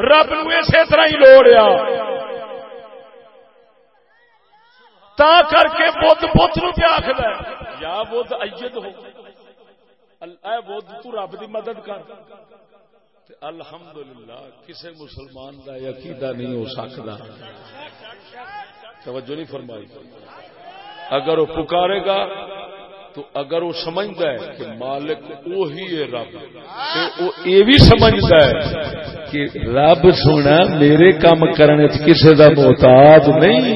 رب نو اسی طرح ہی لوڑیا تا کر کے بت بت نو پیا آخر یا بدھ اید ہو۔ اے بدھ تو رب دی مدد کر۔ الحمدللہ، کسے مسلمان دا عقیدہ نہیں ہو سکتا توجہ نہیں فرمائی۔ اگر وہ پکارے گا، تو اگر وہ سمجھتا ہے کہ مالک وہی ہے رب، تو وہ یہ بھی سمجھتا ہے کہ رب سونا میرے کام کرنے کسی کا محتاج نہیں۔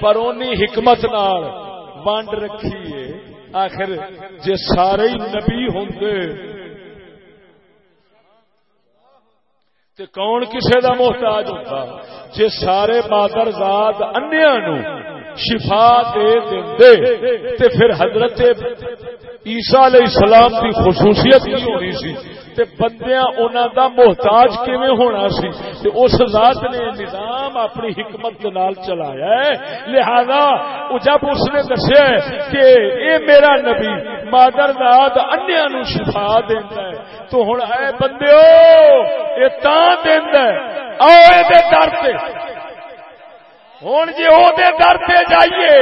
پر اونی حکمت نال بانڈ رکھی ہے آخر جے سارے نبی ہوں تے کون کسے دا محتاج ہوتا جے سارے مادر زاد انیا نو شفا دے دے تے پھر حضرت عیسیٰ علیہ السلام کی خصوصیت نہیں ہونی سی۔ تے بندیاں انہاں دا محتاج کیویں ہونا سی؟ تے اس ذات نے نظام اپنی حکمت کے نال چلایا ہے۔ لہذا جب اس نے دسیا کہ اے میرا نبی، مادر داد انیا نو شفا دیندا ہے۔ تو ہن اے بندیو، اے تاں دیندا ہے۔ او اے دے در تے۔ ہوں جی وہ در پہ جائیے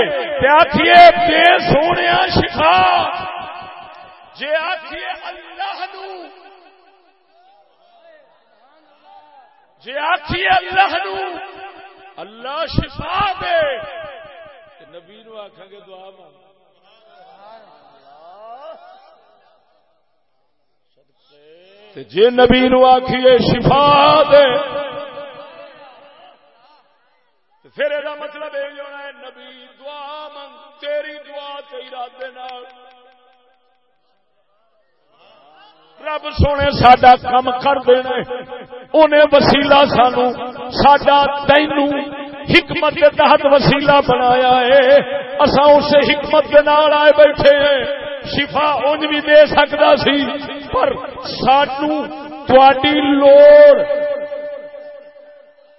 آخیے بے سونے شفا۔ جی آخیے اللہ نو جی آخیے اللہ نو، اللہ شفا دے نبی نو آخ گے دعا مانگ۔ جی نبی نو آخیے شفا دے پھر یہ مطلب یہ ہونا ہے، نبی دعا منگ تیری دعا ارادے رب سونے سڈا کم کر دینا انہیں وسیلہ سانو سڈا تینو حکمت کے تحت وسیلہ بنایا ہے۔ اصا اس حکمت کے نال آئے بیٹھے ہیں۔ شفا انج بھی دے سکتا سی۔ پر سانو تھی لوڑ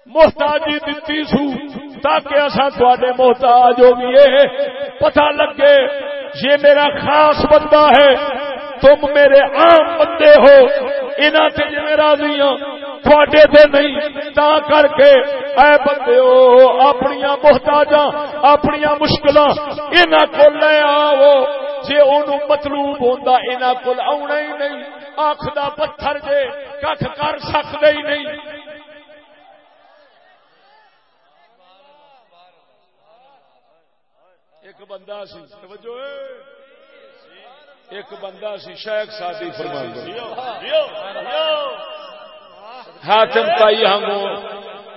محتاجی دتی سو، تاکہ اصا تے محتاج ہو گئے پتا لگے یہ میرا خاص بندہ ہے تم میرے عام بندے ہو۔ انہوں سے جی راضی ہوں تھوڑے تے نہیں، تا کر کے اے بندے ہو اپنی محتاجا اپنی مشکل انہوں کو لے آو جی ان مطلوب ہوتا انہوں کو آنا ہی نہیں۔ آخر پتھر جے کھ کر سکتے ہی نہیں۔ ایک بندہ سی، توجہ ایک بندہ سی، شیخ سادی فرمان حاتم تائی ہم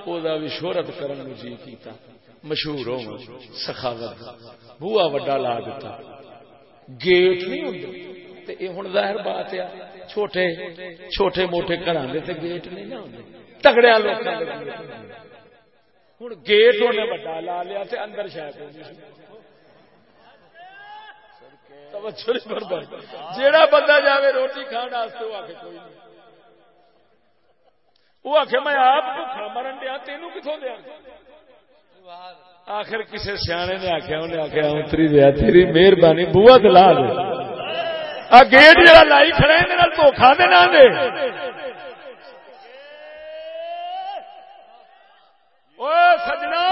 بھی شہرت کرن جی کیتا۔ مشہور ہو، سخاوت۔ بوا وڈا لا دیتا۔ گیٹ نہیں ہوندے تے اے ہن ظاہر بات ہے، چھوٹے چھوٹے موٹے گھراں دے تے گیٹ نہیں نہ ہوندے تگڑے لوکاں دے گیٹ ہونے وڈا لا لیا تے اندر شاید جیڑا بندہ جائے روٹی کھان وہ آ کوئی نہیں۔ وہ آخ میں آپ بھوکا مرن دیا، تینوں کتوں دیا؟ آخر کسی سیانے نے آخیا انہیں آخیا اتری دیا، تیری مہربانی بوا دلا دے آ گیٹ جا لائی کھڑے دھوکھا دینا دے۔ سجنا،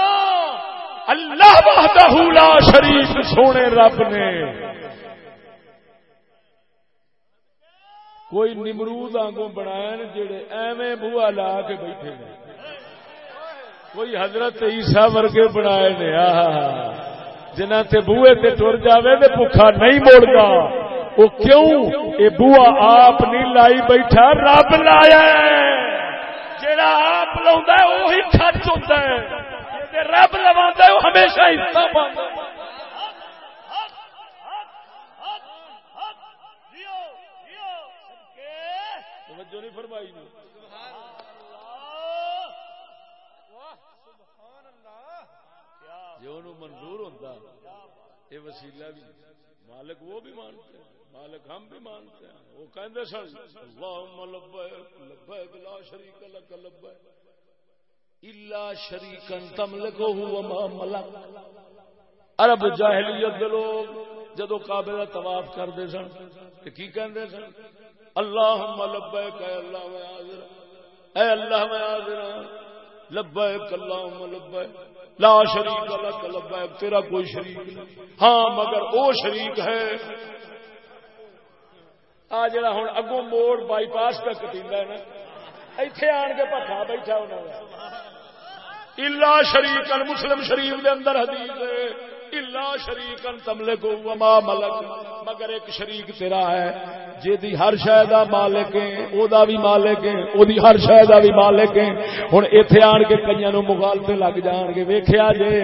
اللہ وحدہ لا شریف سونے رب نے۔ کوئی نمرود آگوں بنایا جڑے ایویں بوا لا کے بیٹھے نے کوئی حضرت عیسا ورگے بنائے نے جنہ تے بوئے تے ٹر جاوے تے بھوکا نہیں مڑتا وہ کیوں؟ یہ بوا آپ نہیں لائی بیٹھا، رب لایا جڑا آپ لا وہی خرچ ہوتا ہے۔ رب لوا ہمیشہ حصہ پاتا فرمائی جو منظور ہوتا یہ وسیلہ بھی مالک وہ بھی مانتے ہیں، مالک ہم بھی مانتے ہیں۔ وہ کہتے سن، اللہم لبیک لبیک لا شریک لک، لبیک۔ الا شریکن تملکو ہوا ملک۔ عرب جاہلیت دے لوگ جدو کعبے کا طواف کرتے سن کی کہندے سن؟ اللہ لبیک، اے اللہ میں حاضر، اے اللہ میں حاضر، لبیک اللہ لبیک، لا شریک لک لبیک، تیرا کوئی شریک نہیں۔ ہاں مگر او شریک ہے۔ آ جڑا ہوں اگوں موڑ بائی پاس پہ کٹیندا ہے نا، ایتھے آن کے پکا بیٹھا ہونا الا شریک مسلم شریف دے اندر حدیث ہے۔ الا شریکن تملے کو وما ملک، مگر ایک شریک تیرا ہے جی دی ہر شاید مالک ہے او دا بھی مالک ہے او دی ہر شاید بھی مالک ہے ہن ایتھے آن کے کئیاں نو مغالطے لگ جان گے، ویکھیا جے،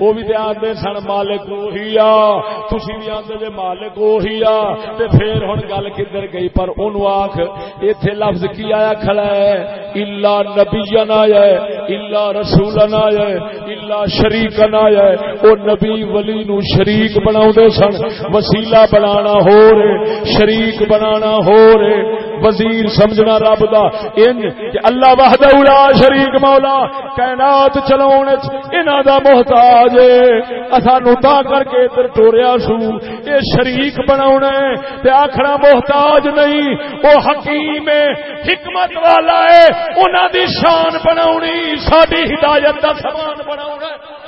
او بھی تے آندے سن مالک وہی آ، تسی بھی آندے جے مالک وہی آ۔ تے پھر ہن گل کدھر گئی، پر اونوں آکھ، ایتھے لفظ کی آیا کھڑا ہے؟ الا نبینا ہے، الا رسولنا ہے، الا شریکنا ہے۔ او نبی ولی نو شریک بنا سن، وسیلہ بنانا ہو رہے، شریک بنانا ہو رہے، وزیر سمجھنا رب دا۔ ان کہ اللہ وحدہ لا شریک مولا، کائنات چلاون وچ انہاں دا محتاج ہے۔ اسانو تا کر کے ادھر ٹوریا سو۔ اے شریک بناونا ہے تے آکھنا محتاج نہیں، او حکیم ہے، حکمت والا ہے۔ انہاں دی شان بناونی، ساڈی ہدایت دا سامان بناونا ہے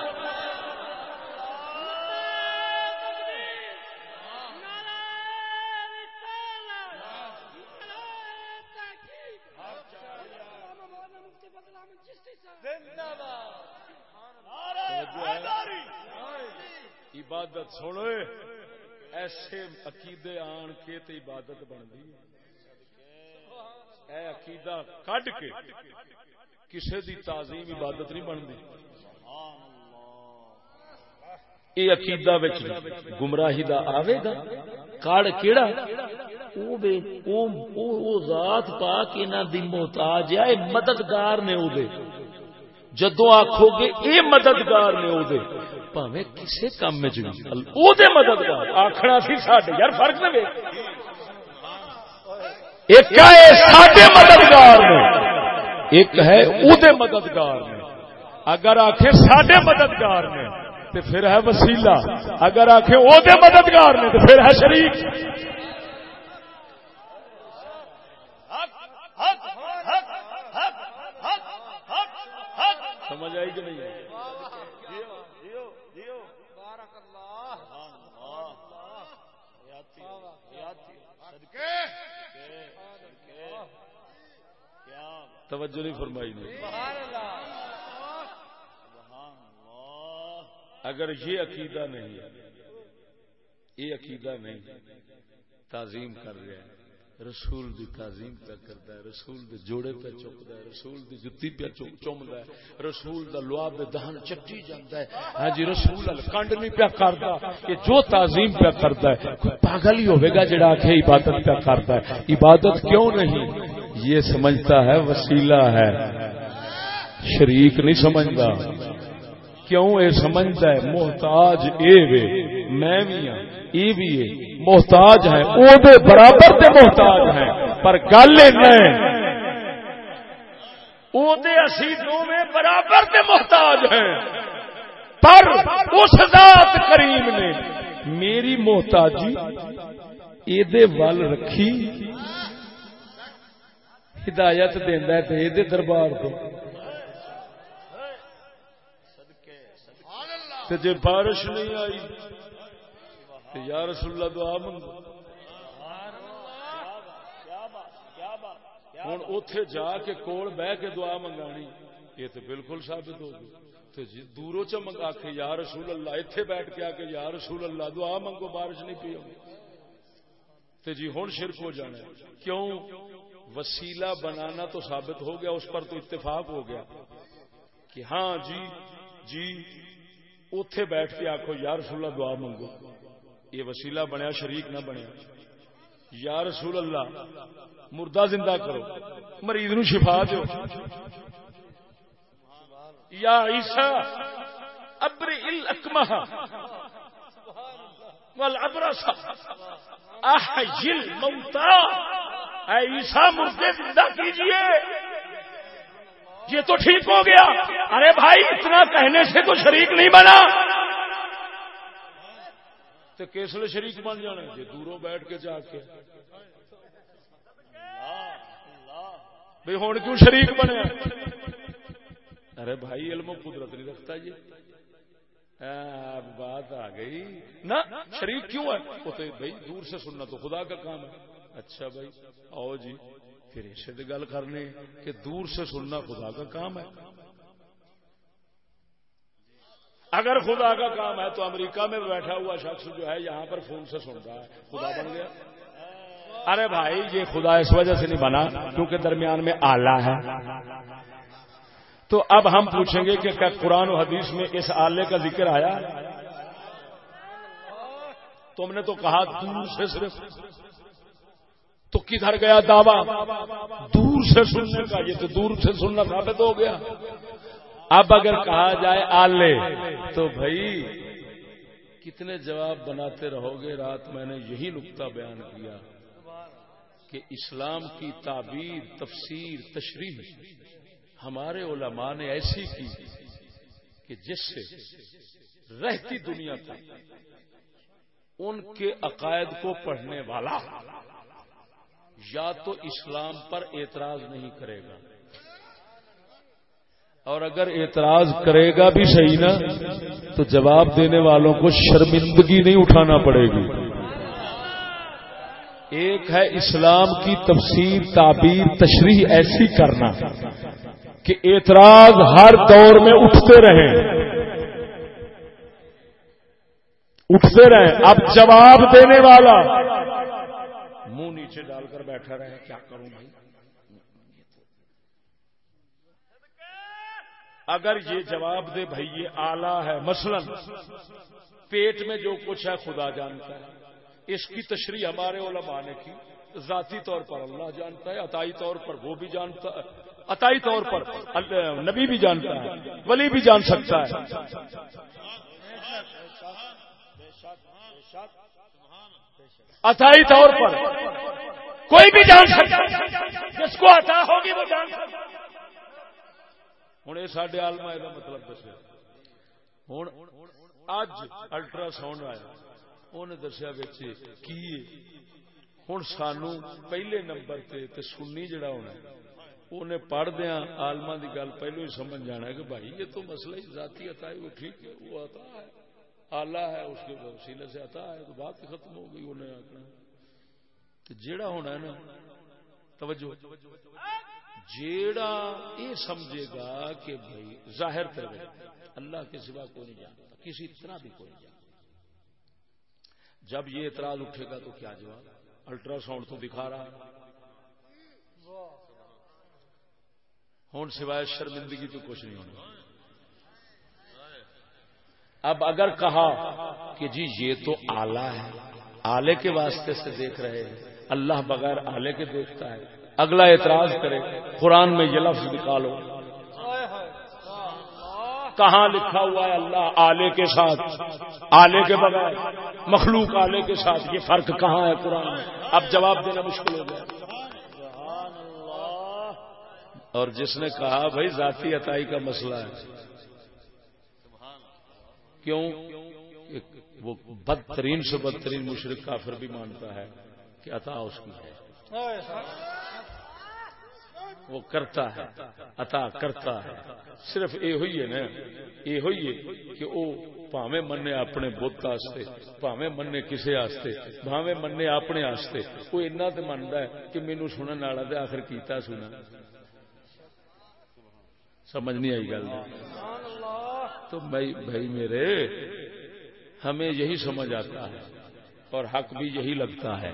عبادت سنو ایسے عقیدے آن کے تے عبادت بنتی اے عقیدہ کڈ کے کسے دی تعظیم عبادت نہیں بنتی۔ یہ عقیدہ گمراہی دا آوے گا۔ کڑ کیڑا؟ ذات پا کے دی محتاج ہے مددگار نے او دے جدو آخو گے اے مددگار نے او دے پاوے کسے کام میں او دے مددگار آخنا سی ساڈے یار، فرق نہ ایک ہے ساڈے مددگار نے، ایک ہے او دے مددگار نے۔ اگر آخے ساڈے مددگار نے تو پھر ہے وسیلہ۔ اگر آخے او دے مددگار نے تو پھر ہے شریک۔ سمجھ آئی کہ نہیں؟ توجہ نہیں فرمائی اگر یہ عقیدہ نہیں یہ عقیدہ نہیں، تعظیم کر رہا ہے رسول دی تعظیم پہ کرتا ہے، رسول دے جوڑے پہ چکتا ہے، رسول دی جتی پہ چومتا ہے، رسول دا لواب دہن چٹی جاتا ہے۔ ہاں جی رسول کنڈ نہیں پیا کرتا کہ جو تعظیم پہ کرتا ہے، کوئی پاگل ہی ہوئے گا جڑا آخے عبادت پہ کرتا ہے۔ عبادت کیوں نہیں؟ یہ سمجھتا ہے، وسیلہ ہے۔ شریک نہیں سمجھتا۔ کیوں اے سمجھتا ہے؟ محتاج اے وے۔ میں بھی ہوں یہ بھی ہے۔ محتاج ہیں۔ او دے برابر دے محتاج ہیں۔ پر گل او دے اسی دو میں برابر دے محتاج ہیں۔ پر اس ذات کریم نے میری محتاجی ایدے وال رکھی۔ ہدایت دینا ہے تے دربار کو جی بارش نہیں آئی یا رسول اللہ دعا منگو۔ ہوں اتے جا کے کول بہ کے دعا منگانی، یہ تو بالکل ثابت ہو گئی۔ جی دوروں چ منگا کے یا رسول اللہ اتنے بیٹھ کے آ کے یا رسول اللہ، دعا منگو، بارش نہیں پی تو جی ہوں شرک ہو جانا کیوں؟ وسیلہ بنانا تو ثابت ہو گیا، اس پر تو اتفاق ہو گیا۔ کہ ہاں جی جی اتے بیٹھ کے آخو یا رسول اللہ، دعا منگو۔ یہ وسیلہ بنیا، شریک نہ بنیا۔ یا رسول اللہ، مردہ زندہ کرو، مریض نو شفا دو۔ یا عیسا ابر اکمہ۔ والابرس احجل موتا۔ اے عیسا مردے زندہ کیجیے۔ یہ تو ٹھیک ہو گیا۔ ارے بھائی، اتنا کہنے سے تو شریک نہیں بنا۔ تو کسل شریک بن جانا جی دوروں بیٹھ کے جا کے۔ بھائی ہوں کیوں شریک بنے ارے بھائی، علم و قدرت نہیں رکھتا جی۔ بات آ گئی۔ نہ، شریک کیوں ہے؟ وہ تو بھائی دور سے سننا تو خدا کا کام ہے۔ اچھا بھائی آؤ جی پھر اسے گل کرنے کہ دور سے سننا خدا کا کام ہے۔ اگر خدا کا کام ہے تو امریکہ میں بیٹھا ہوا شخص جو ہے یہاں پر فون سے سن رہا ہے۔ خدا بن گیا۔ ارے بھائی، یہ خدا اس وجہ سے نہیں بنا کیونکہ درمیان میں آلہ ہے۔ تو اب ہم پوچھیں گے کہ کیا قرآن و حدیث میں اس آلے کا ذکر آیا؟ تم نے تو کہا دور سے صرف۔ تو کدھر گیا دعوی؟ دور سے سننے کا، یہ تو دور سے سننا ثابت ہو گیا۔ اب اگر کہا جائے آلے، تو بھائی، کتنے جواب بناتے رہو گے؟ رات میں نے یہی نقطہ بیان کیا کہ اسلام کی تعبیر، تفسیر، تشریح ہمارے علماء نے ایسی کی کہ جس سے رہتی دنیا تک ان کے عقائد کو پڑھنے والا یا تو اسلام پر اعتراض نہیں کرے گا اور اگر اعتراض کرے گا بھی صحیح نا، تو جواب دینے والوں کو شرمندگی نہیں اٹھانا پڑے گی۔ ایک ہے اسلام کی تفسیر، تعبیر، تشریح ایسی کرنا کہ اعتراض ہر دور میں اٹھتے رہیں۔ اٹھتے رہیں۔ اب جواب دینے والا، منہ نیچے ڈال کر بیٹھا رہے، کیا کروں بھائی؟ اگر یہ جواب دے بھائی، یہ آلہ ہے، مثلا پیٹ میں جو کچھ ہے، خدا جانتا ہے۔ اس کی تشریح ہمارے علماء نے کی۔ ذاتی طور پر اللہ جانتا ہے، عطائی طور پر وہ بھی جانتا ہے۔ عطائی طور پر نبی بھی جانتا ہے، ولی بھی جان سکتا ہے۔ عطائی طور پر کوئی بھی جان سکتا جس کو عطا ہوگی وہ جان سکتا ہوں یہ سڈے آلما یہ مطلب دسیا۔ ہوں اج الٹرا ساؤنڈ آیا۔ انہیں دسیا کی ہوں سانو پہلے نمبر تے سننی جڑا ہونا انہیں پڑھ دیا آلما کی گل پہلو ہی سمجھ جانا کہ بھائی یہ تو مسئلہ ہی ذاتی عطا ہے، وہ ٹھیک ہے، وہ عطا ہے۔ آلہ ہے، اس کے وسیلے سے عطا ہے، تو بات ختم ہو گئی انہیں آخنا جیڑا ہونا ہے نا، توجہ۔ جیڑا یہ سمجھے گا کہ بھائی ظاہر کرے اللہ کے سوا کوئی نہیں جانتا، کسی طرح بھی کوئی نہیں جانتا۔ جب یہ اعتراض اٹھے گا تو کیا جواب؟ الٹرا ساؤنڈ تو دکھا رہا ہے۔ ہوں سوائے شرمندگی تو کچھ نہیں ہونا۔ اب اگر کہا کہ جی یہ تو آلہ ہے، آلے کے واسطے سے دیکھ رہے ہیں، اللہ بغیر آلے کے دیکھتا ہے۔ اگلا اعتراض کرے، قرآن میں یہ لفظ نکالو۔ کہاں لکھا ہوا ہے اللہ آلے کے ساتھ؟ آلے کے بغیر، مخلوق آلے کے ساتھ، یہ فرق کہاں ہے قرآن میں؟ اب جواب دینا مشکل ہو گیا۔ اور جس نے کہا، بھائی ذاتی عطائی کا مسئلہ ہے۔ کیوں؟ وہ بدترین سے بدترین مشرق کافر بھی مانتا ہے کہ عطا اس کی ہے۔ وہ کرتا ہے، عطا کرتا ہے۔ صرف یہ ہوئی ہے نا یہ ہوئی ہے کہ وہ پاوے مننے اپنے بت واسطے پاوے مننے کسے واسطے بھاوے مننے اپنے واسطے وہ اتنا تو منتا ہے کہ مینو سنن والا تو آخر کیتا سنا سمجھ نہیں آئی گل۔ تو بھائی میرے، ہمیں یہی سمجھ آتا ہے اور حق بھی یہی لگتا ہے۔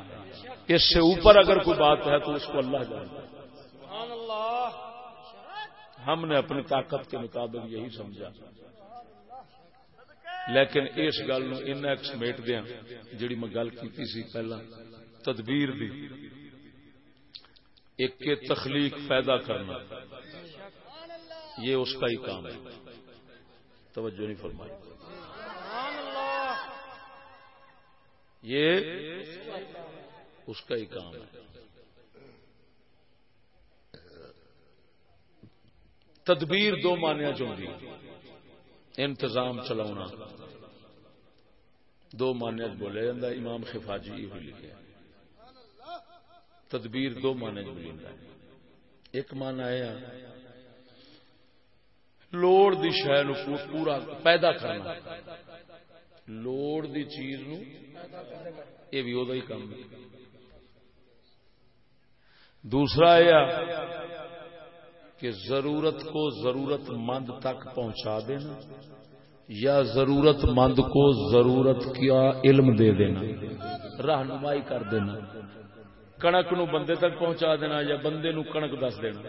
اس سے اوپر اگر کوئی بات ہے تو اس کو اللہ جانتا ہے۔ ہم نے اپنی طاقت کے مطابق یہی سمجھا۔ لیکن اس گل ان سمیٹ دیا، جڑی میں گل کی سی پہلا، تدبیر دی۔ ایک کے تخلیق پیدا کرنا، یہ اس کا ہی کام ہے۔ توجہ نہیں فرمائی۔ یہ اس کا ہی کام ہے۔ تدبیر دو مانیا چاہیے انتظام چلا دو مانیا بولے جا امام خفاجی یہ لکھے تدبیر دو مانے بولی ایک مان آیا لوڑ دی شہ پورا پیدا کرنا۔ لوڑ دی چیز نو یہ بھی ہی کام ہے۔ دوسرا یہ کہ ضرورت کو ضرورت مند تک پہنچا دینا یا ضرورت مند کو ضرورت کیا علم دے دینا، رہنمائی کر دینا کنک نو بندے تک پہنچا دینا یا بندے نو کنک دس دینا۔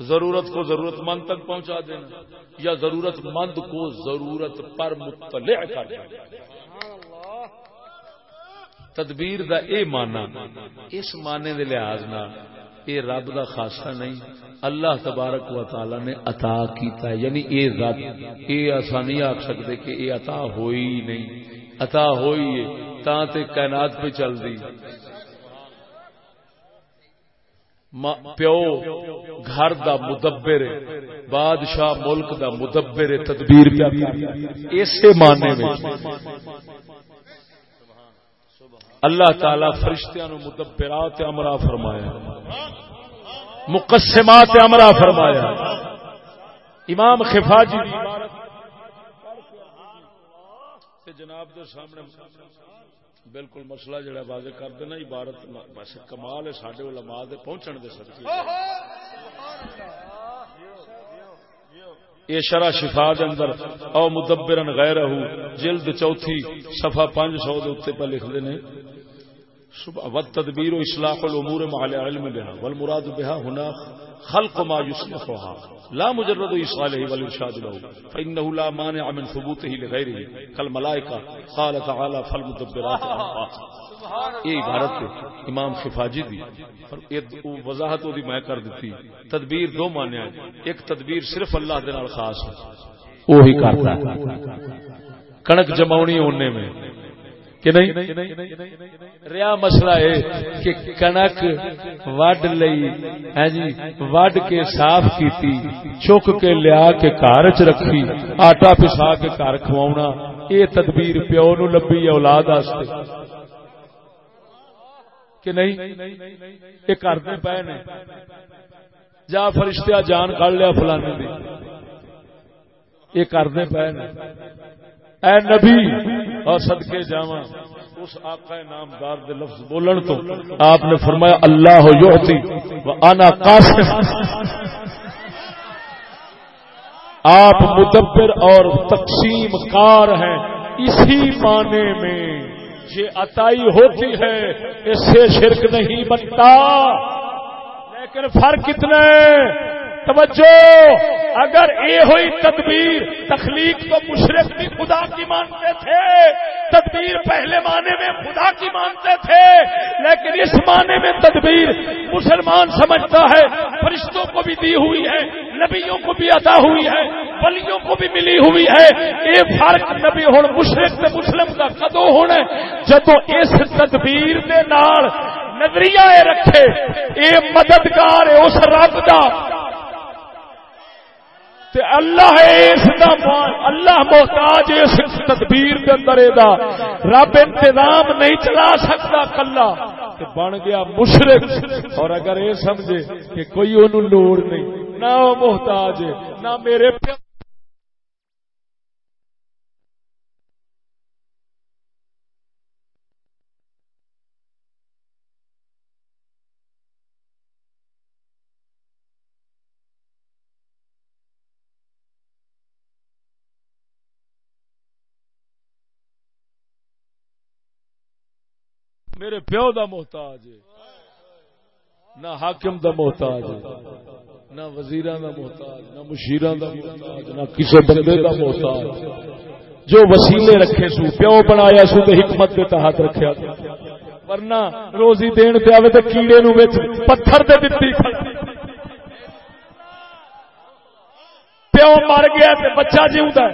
ضرورت کو ضرورت مند تک پہنچا دینا یا ضرورت مند کو ضرورت پر مطلع کر دینا۔ تدبیر دا اے مانا اس معنی دے لحاظ نہ اے رب دا خاصہ نہیں، اللہ تبارک و تعالی نے عطا کیتا ہے۔ یعنی اے ذات اے ایسا نہیں آکھ سکتے کہ اے عطا ہوئی نہیں۔ عطا ہوئی ہے، تا تے کائنات پہ چل دی۔ پیو گھر دا مدبر بادشاہ ملک دا مدبر تدبیر پیا اسے معنی میں اللہ تعالی فرشتیاں نو مدبرات امرا فرمایا مقسمات امرا فرمایا امام خفاجی جناب دے سامنے بالکل مسئلہ جڑا واضح کر دینا، عبارت بس کمال ہے سڈے علماء دے پہنچن دے سکتے یہ شرح شفا دے اندر، او مدبرن غیر جلد چوتھی، صفحہ پانچ سو دے اتنے پہ لکھ دینے تدبیر و اصلاح الامور مع العلم بها والمراد بها هنا خلق ما يصلحها لا مجرد اصلاحه والارشاد له. فانه لا مانع من ثبوته لغيره كالملائكه قال تعالى فالمدبرات امرا یہ عبارت امام خفاجی دی. وضاحت دی میں کر دیتی. تدبیر دو معنی ہیں. ایک تدبیر صرف اللہ دے نال خاص ہے. وہی کرتا ہے۔ کنک جماونی ہونے میں کہ نہیں? ریا مسئلہ ہے کہ کنک وڈ لئی ہاں جی وڈ کے صاف کیتی، چک کے لیا کے گھر چ رکھی، آٹا پسا کے گھر کھواونا یہ تدبیر پیو نو لبی اولاد واسطے۔ کہ نہیں؟ یہ کرتے پے نے جا فرشتہ جان کھڑ لیا فلانے دی۔ یہ کرتے پے نے اے نبی اور صدقے جاواں۔ اس آقا نامدار دے لفظ بولن تو آپ نے فرمایا، اللہ یعطی و انا قاسم۔ آپ مدبر اور تقسیم کار ہیں۔ اسی معنی میں یہ عطائی ہوتی ہے، اس سے شرک نہیں بنتا۔ لیکن فرق کتنے توجہ! اگر یہ ہوئی تدبیر، تخلیق تو مشرق بھی خدا کی مانتے تھے، تدبیر پہلے معنی میں خدا کی مانتے تھے، لیکن اس معنی میں تدبیر مسلمان سمجھتا ہے، فرشتوں کو بھی دی ہوئی ہے، نبیوں کو بھی ادا ہوئی ہے، ولیوں کو بھی ملی ہوئی ہے۔ یہ فرق نبی ہوں مشرق سے مسلم کا کدو ہونا جدو اس تدبیر دے نال نظریہ رکھے، اے مددگار ہے، اس رب کا تے اللہ اس دا اللہ محتاج اس تدبیر دے اندر دا۔ رب انتظام نہیں چلا سکتا کلا۔ تے بن گیا مشرک اور اگر یہ سمجھے کہ کوئی انہوں لوڑ نہیں، نہ محتاج ہے، نہ میرے پیار میرے پیو دا محتاج ہے۔ نہ حاکم دا محتاج ہے۔ نہ وزیر دا محتاج، نہ مشیر دا محتاج، نہ کسی بندے دا محتاج۔ جو وسیلے رکھے سو، پیو بنایا سو تو حکمت کے تحت رکھا ورنہ روزی دین پہ آئے تو کیڑے نو وچ پتھر دے دتی۔ پیو مر گیا تے بچہ جیوا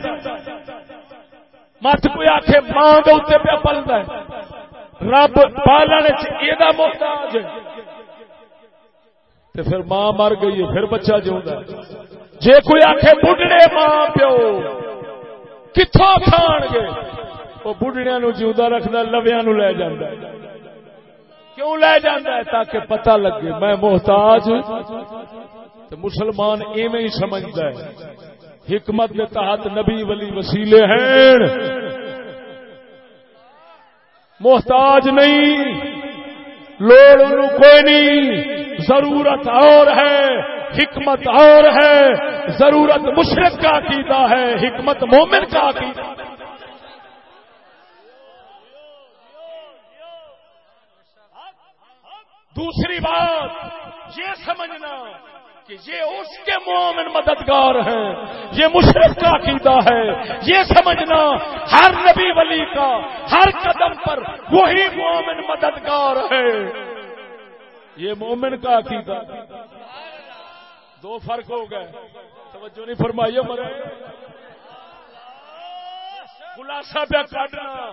مت کوئی آخے ماں کے پیا پلتا ہے۔ رب پالنے یہ محتاج تے پھر ماں مر گئی ہے، پھر بچہ جیوا جے کوئی آخے بڑھڑے ماں پیو کتوں کھان گے؟ وہ بڑھڑیا نو جیوا رکھنا لویا نو لے جانا کیوں لے جانا ہے؟ تاکہ پتہ لگے، میں محتاج تو مسلمان ایویں ہی سمجھتا ہے۔ حکمت کے تحت نبی ولی وسیلے ہیں۔ محتاج نہیں، لوڑ کوئی نہیں، ضرورت اور ہے، حکمت اور ہے، ضرورت مشرق کا عقیدہ ہے، حکمت مومن کا عقیدہ دوسری بات، یہ سمجھنا کہ یہ اس کے مومن مددگار ہیں۔ یہ مشرق کا عقیدہ ہے۔ یہ سمجھنا ہر نبی ولی کا ہر قدم پر وہی مومن مددگار ہے۔ یہ مومن کا عقیدہ۔ دو فرق ہو گئے۔ توجہ نہیں فرمائیے مرے خلاصہ پہ کاٹنا۔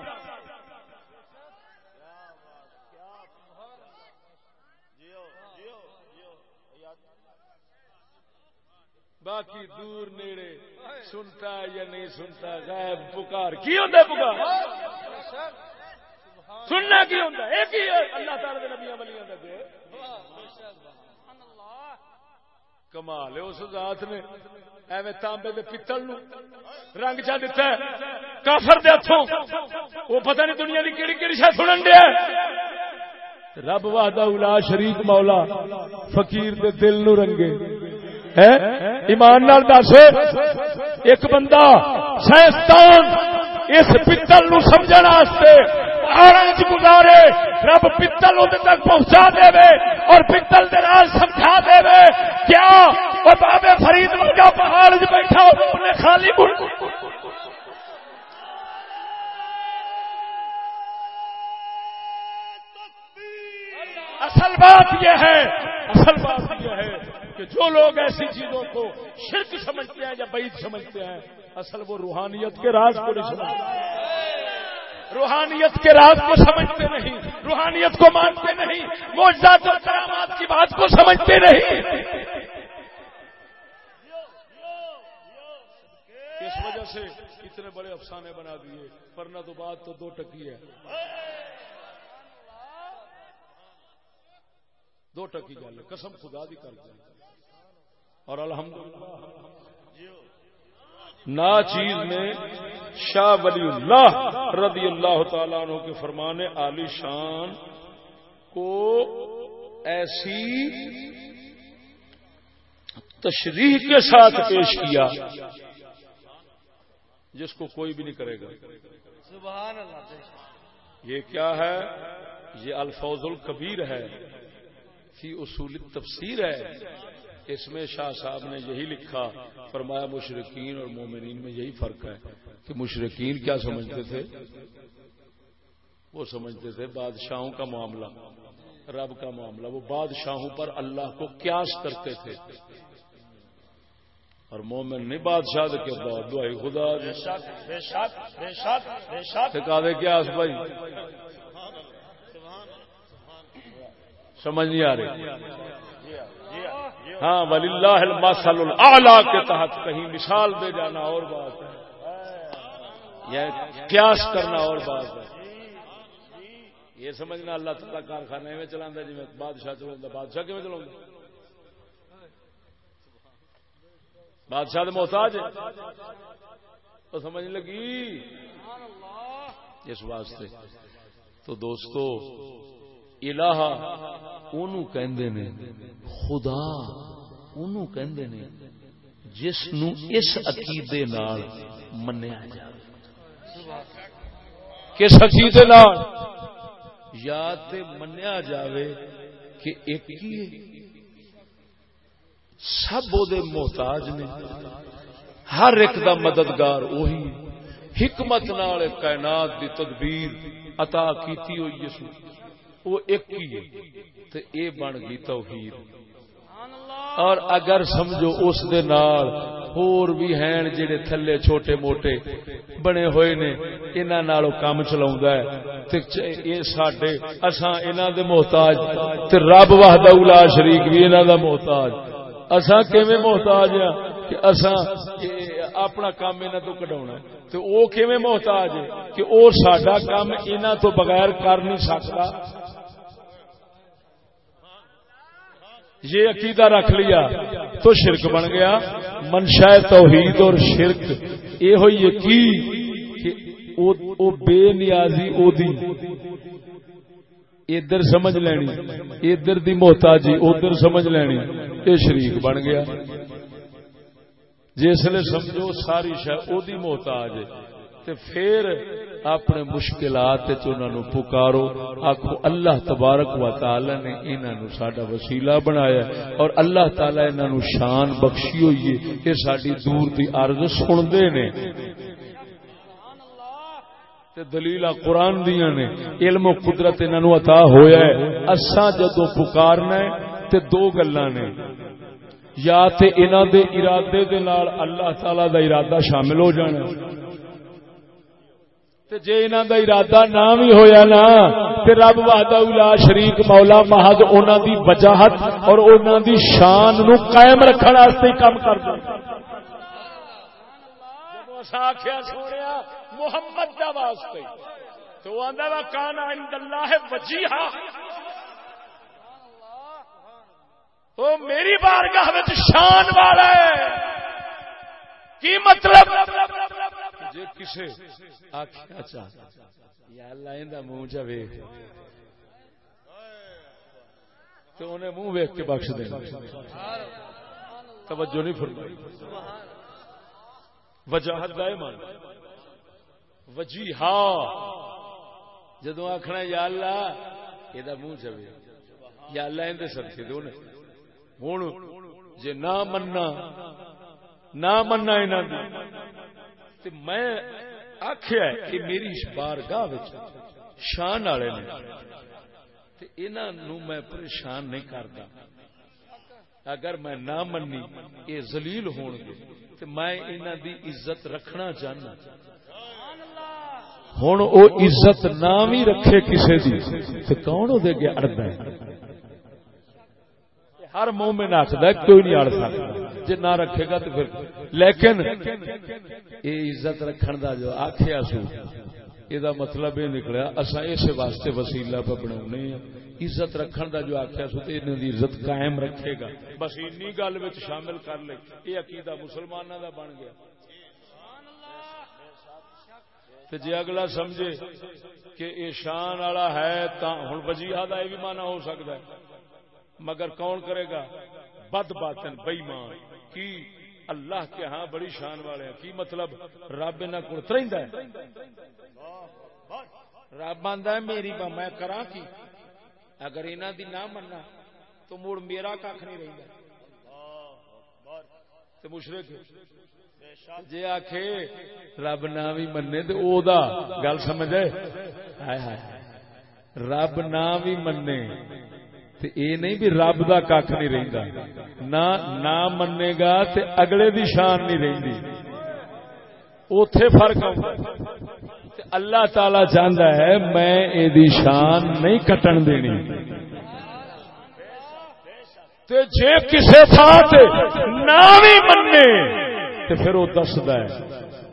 باقی دور نیڑے سنتا یا نہیں سنتا، غائب، پکار، کی ہوتا پکار؟ سننا کی ہوتا ہے؟ ایک ہی اللہ تعالی نبیاں ولیاں دے۔ کمال ہے، اس ذات نے ایویں تانبے دے پتل نو رنگ چا دیتا ہے۔ کافر دے ہتھوں۔ وہ پتہ نہیں دنیا دی کیڑی کیڑی شے سنن دیا رب وحدہ الا شریک مولا، فقیر دے دل نو رنگے۔ ایمان نال دس۔ ایک بندہ سائنسدان اس پتل نو سمجھن واسطے پہاڑ گزارے، رب پتل ادھر تک پہنچا دے اور پتل دے نال سمجھا دے۔ کیا؟ اور بابے فرید ورگا پہاڑ چ بیٹھا انہیں خالی اصل بات یہ ہے، اصل بات یہ ہے کہ جو لوگ ایسی چیزوں کو شرک سمجھتے ہیں یا بعید سمجھتے ہیں، اصل وہ روحانیت کے راز کو نہیں سمجھتے۔ روحانیت کے راز کو سمجھتے نہیں، روحانیت کو مانتے نہیں موجات اور کرامات کی بات کو سمجھتے نہیں۔ اس وجہ سے اتنے بڑے افسانے بنا دیے، ورنہ تو بات تو دو ٹکی ہے۔ دو ٹکی گل قسم خدا دی کر اور الحمدللہ۔ نا چیز میں شاہ ولی اللہ رضی اللہ تعالیٰ عنہ کے فرمان عالی شان کو ایسی تشریح کے ساتھ پیش کیا جس کو کوئی بھی نہیں کرے گا۔ سبحان اللہ یہ کیا ہے؟ یہ الفوظ القبیر ہے فی اصول تفسیر ہے۔ اس میں شاہ صاحب نے یہی لکھا فرمایا مشرقین اور مومنین میں یہی فرق ہے کہ مشرقین کیا سمجھتے تھے؟ وہ سمجھتے تھے بادشاہوں کا معاملہ رب کا معاملہ وہ بادشاہوں پر اللہ کو کیاس کرتے تھے۔ اور مومن نہیں بادشاہ کے بعد دعائی خدا دے کیاس بھائی؟ سمجھ نہیں آ رہی۔ ہاں ولی اللہ الماسل اللہ کے تحت کہیں مثال دے جانا اور بات ہے۔ یا قیاس کرنا اور بات ہے۔ یہ سمجھنا اللہ تعالیٰ کارخانے میں چلا جی میں بادشاہ چلا بادشاہ کیون چلاؤں بادشاہ تو محتاج تو سمجھ لگی۔ اس واسطے تو دوستو، الہ اونوں کہندے نے، خدا اونوں کہندے نے جس نو اس عقیدے نال منیا جائے کس عقیدے نال؟ یا تے منیا جاوے کہ ایک ہی سب وہ محتاج نے۔ ہر ایک دا مددگار وہی حکمت نال کائنات دی تدبیر عطا کیتی ہوئی ہے۔ وہ ایک ہی ہے۔ تو اے بن گئی توحید۔ اور اگر سمجھو اس دے نال اور بھی ہیں جڑے تھلے چھوٹے موٹے بنے ہوئے نے، انہاں نالو کام چلاوندا ہے۔ تے اے ساڈے، اساں انہاں دے محتاج۔ تے رب وحدہ لا شریک بھی انہاں دا محتاج۔ اساں کیویں محتاج ہاں کہ اساں اپنا کام انہاں تو کڈاونا ہے۔ تے او کیویں محتاج ہے کہ او ساڈا کام انہاں تو بغیر کر نہیں سکتا۔ یہ عقیدہ رکھ لیا تو شرک بن گیا۔ منشا توحید اور شرک یہ ہوئی کی کہ او بے نیازی او دی ادھر سمجھ لینی۔ ادھر دی محتاجی ادھر سمجھ لینی۔ یہ شریک بن گیا۔ جس نے سمجھو ساری شہ او دی محتاج تے پھر اپنے مشکلات پکارو۔ آخو اللہ تبارک و تعالی نے انہوں سڈا وسیلہ بنایا اور اللہ تعالی انہوں شان بخشی ہوئی ہے۔ کہ ساری دور کی ارد سنتے نے۔ دلیل قرآن دیا نے۔ علم و قدرت انہوں عطا ہویا ہے۔ اساں جدو پکارنا ہے تے دو گلا نے۔ یا تے انہوں دے ارادے دے نال اللہ تعالی دا ارادہ شامل ہو جانا جی انہوں کا ارادہ نہ بھی ہویا نا، تے رب وحدہ الا شریک مولا محض انہوں دی وجاہت اور انہوں دی شان نو قائم رکھنے واسطے کام کر دیں آخیا سونے محمد کا واسطے۔ تو آدھا وا، کانا اللہ ہے بجی میری بارگاہ شان والا ہے۔ کی مطلب؟ جی کسے آخیا چاہ یا اللہ منہ چ ویخ تو انہیں منہ ویخ کے بخش دینا۔ توجہ نہیں فرمائی۔ وجاہت دائے مان وجی ہاں جدو آخنا یا اللہ یہ منہ چوے یا اللہ اندر سدکے دو ہوں جی نہ مننا نہ مننا یہاں میں آخیا کہ میری بار گاہ شان والے میں پریشان نہیں کرتا اگر میں نہ منی یہ زلیل ہون گے۔ تو میں انہوں دی عزت رکھنا چاہنا۔ ہوں وہ عزت نہ بھی رکھے کسی دی تو کون وہ گیا اڑتا ہے؟ ہر مومن آخر کوئی نہیں اڑ سکتا جی نہ رکھے گا تو پھر۔ لیکن یہ عزت رکھن دا جو آخیا سو یہ مطلب یہ نکلا اصا اس واسطے وسیلہ پہ بنا ہاں۔ عزت رکھن دا جو آخیا سو تو انہوں عزت قائم رکھے گا۔ بس این گل شامل کر لے یہ عقیدہ مسلمانوں دا بن گیا۔ جی اگلا سمجھے کہ یہ شان والا ہے تو ہوں وجیحا کا یہ بھی مانا ہو سکتا ہے۔ مگر کون کرے گا؟ بد باطن بئیمان کی اللہ کے ہاں بڑی شان والے ہیں. کی مطلب؟ رب ان کو ترند ہے. رب آدھا میری با میں کرا کی؟ اگر انہوں دی نہ مننا تو مڑ میرا کھ نہیں رہتا مشرق جی آخ رب نہ بھی منے تو او دا گل سمجھ رب نہ بھی منے اے نہیں بھی رب دا کھ نہیں رہتا نہ منے گا تے اگلے دی شان نہیں رہی اتے فرق تے اللہ تعالی چاہتا ہے میں یہ شان نہیں کٹن دینی۔ تے جے کسے تھان نہ بھی منے۔ تے پھر وہ دستا ہے۔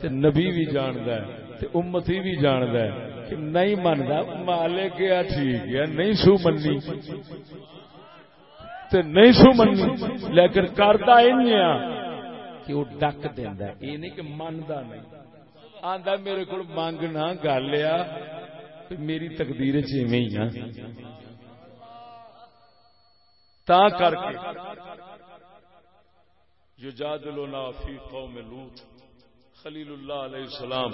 تے نبی بھی جاند ہے۔ تے امتی بھی جاند ہے۔ کہ نہیں منتا مالے گیا ٹھیک ہے، نہیں سو منی تے نہیں سو منی لیکن کرتا کہ وہ ڈک دینا یہ نہیں کہ منتا نہیں۔ آندا میرے کو منگنا گل آ میری تقدیر چیویں ہی ہاں۔ تا کر کے۔ جو جادلونا فی قوم لوت۔ خلیل اللہ علیہ السلام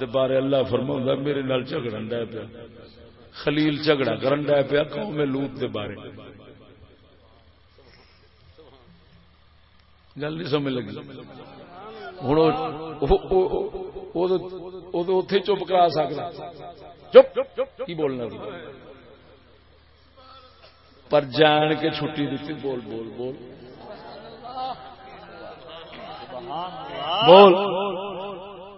دے بارے اللہ فرماؤں میرے نال جھگڑن ڈے پیا۔ خلیل جھگڑا کرن ڈے پیا، قوم لوت دے بارے۔ گل نہیں سمجھ لگی۔ ہوں اتے چپ کرا سکتا چپ، کی بولنا؟ پر جان کے چھٹی دیتی بول بول بول۔ بول،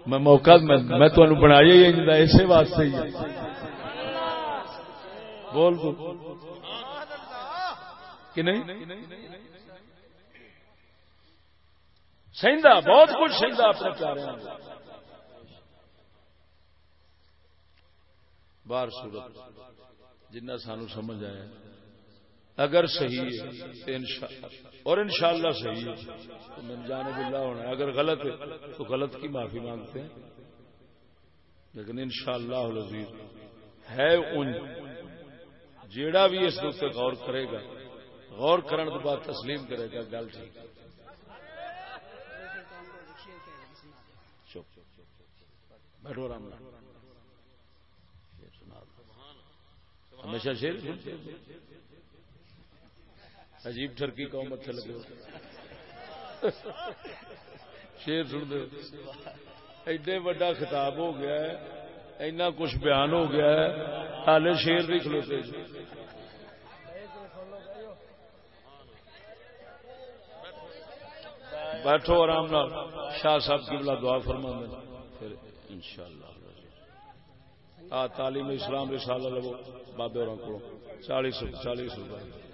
میں موقع، میں تمہیں بنایا ہی اسی واسطے ہی بول بول کہ نہیں؟ سہدا بہت کچھ سہدا اپنے پیارے باہر صورت جنہ سانو سمجھ آیا اگر صحیح ہے اور انشاءاللہ صحیح ہے۔ تو من جانب اللہ ہونا ہے۔ اگر غلط ہے، تو غلط کی معافی مانگتے ہیں۔ لیکن انشاءاللہ شاء ہے ان جیڑا بھی اس دوسرے غور کرے گا، غور کرنے کے بعد تسلیم کرے گا، گل ٹھیک بیٹھو آرام ہمیشہ شیر۔ عجیب ٹرکی قوم اچھا لگے شیر سن دو ایڈے وڈا خطاب ہو گیا ہے، اینا کچھ بیان ہو گیا ہے حالے شیر نہیں کھلوتے بیٹھو آرام نال۔ شاہ صاحب کی بلا دعا فرما پھر انشاءاللہ۔ آ تعلیم اسلام رسالہ لگو بابے اور کو چالیس چالیس روپئے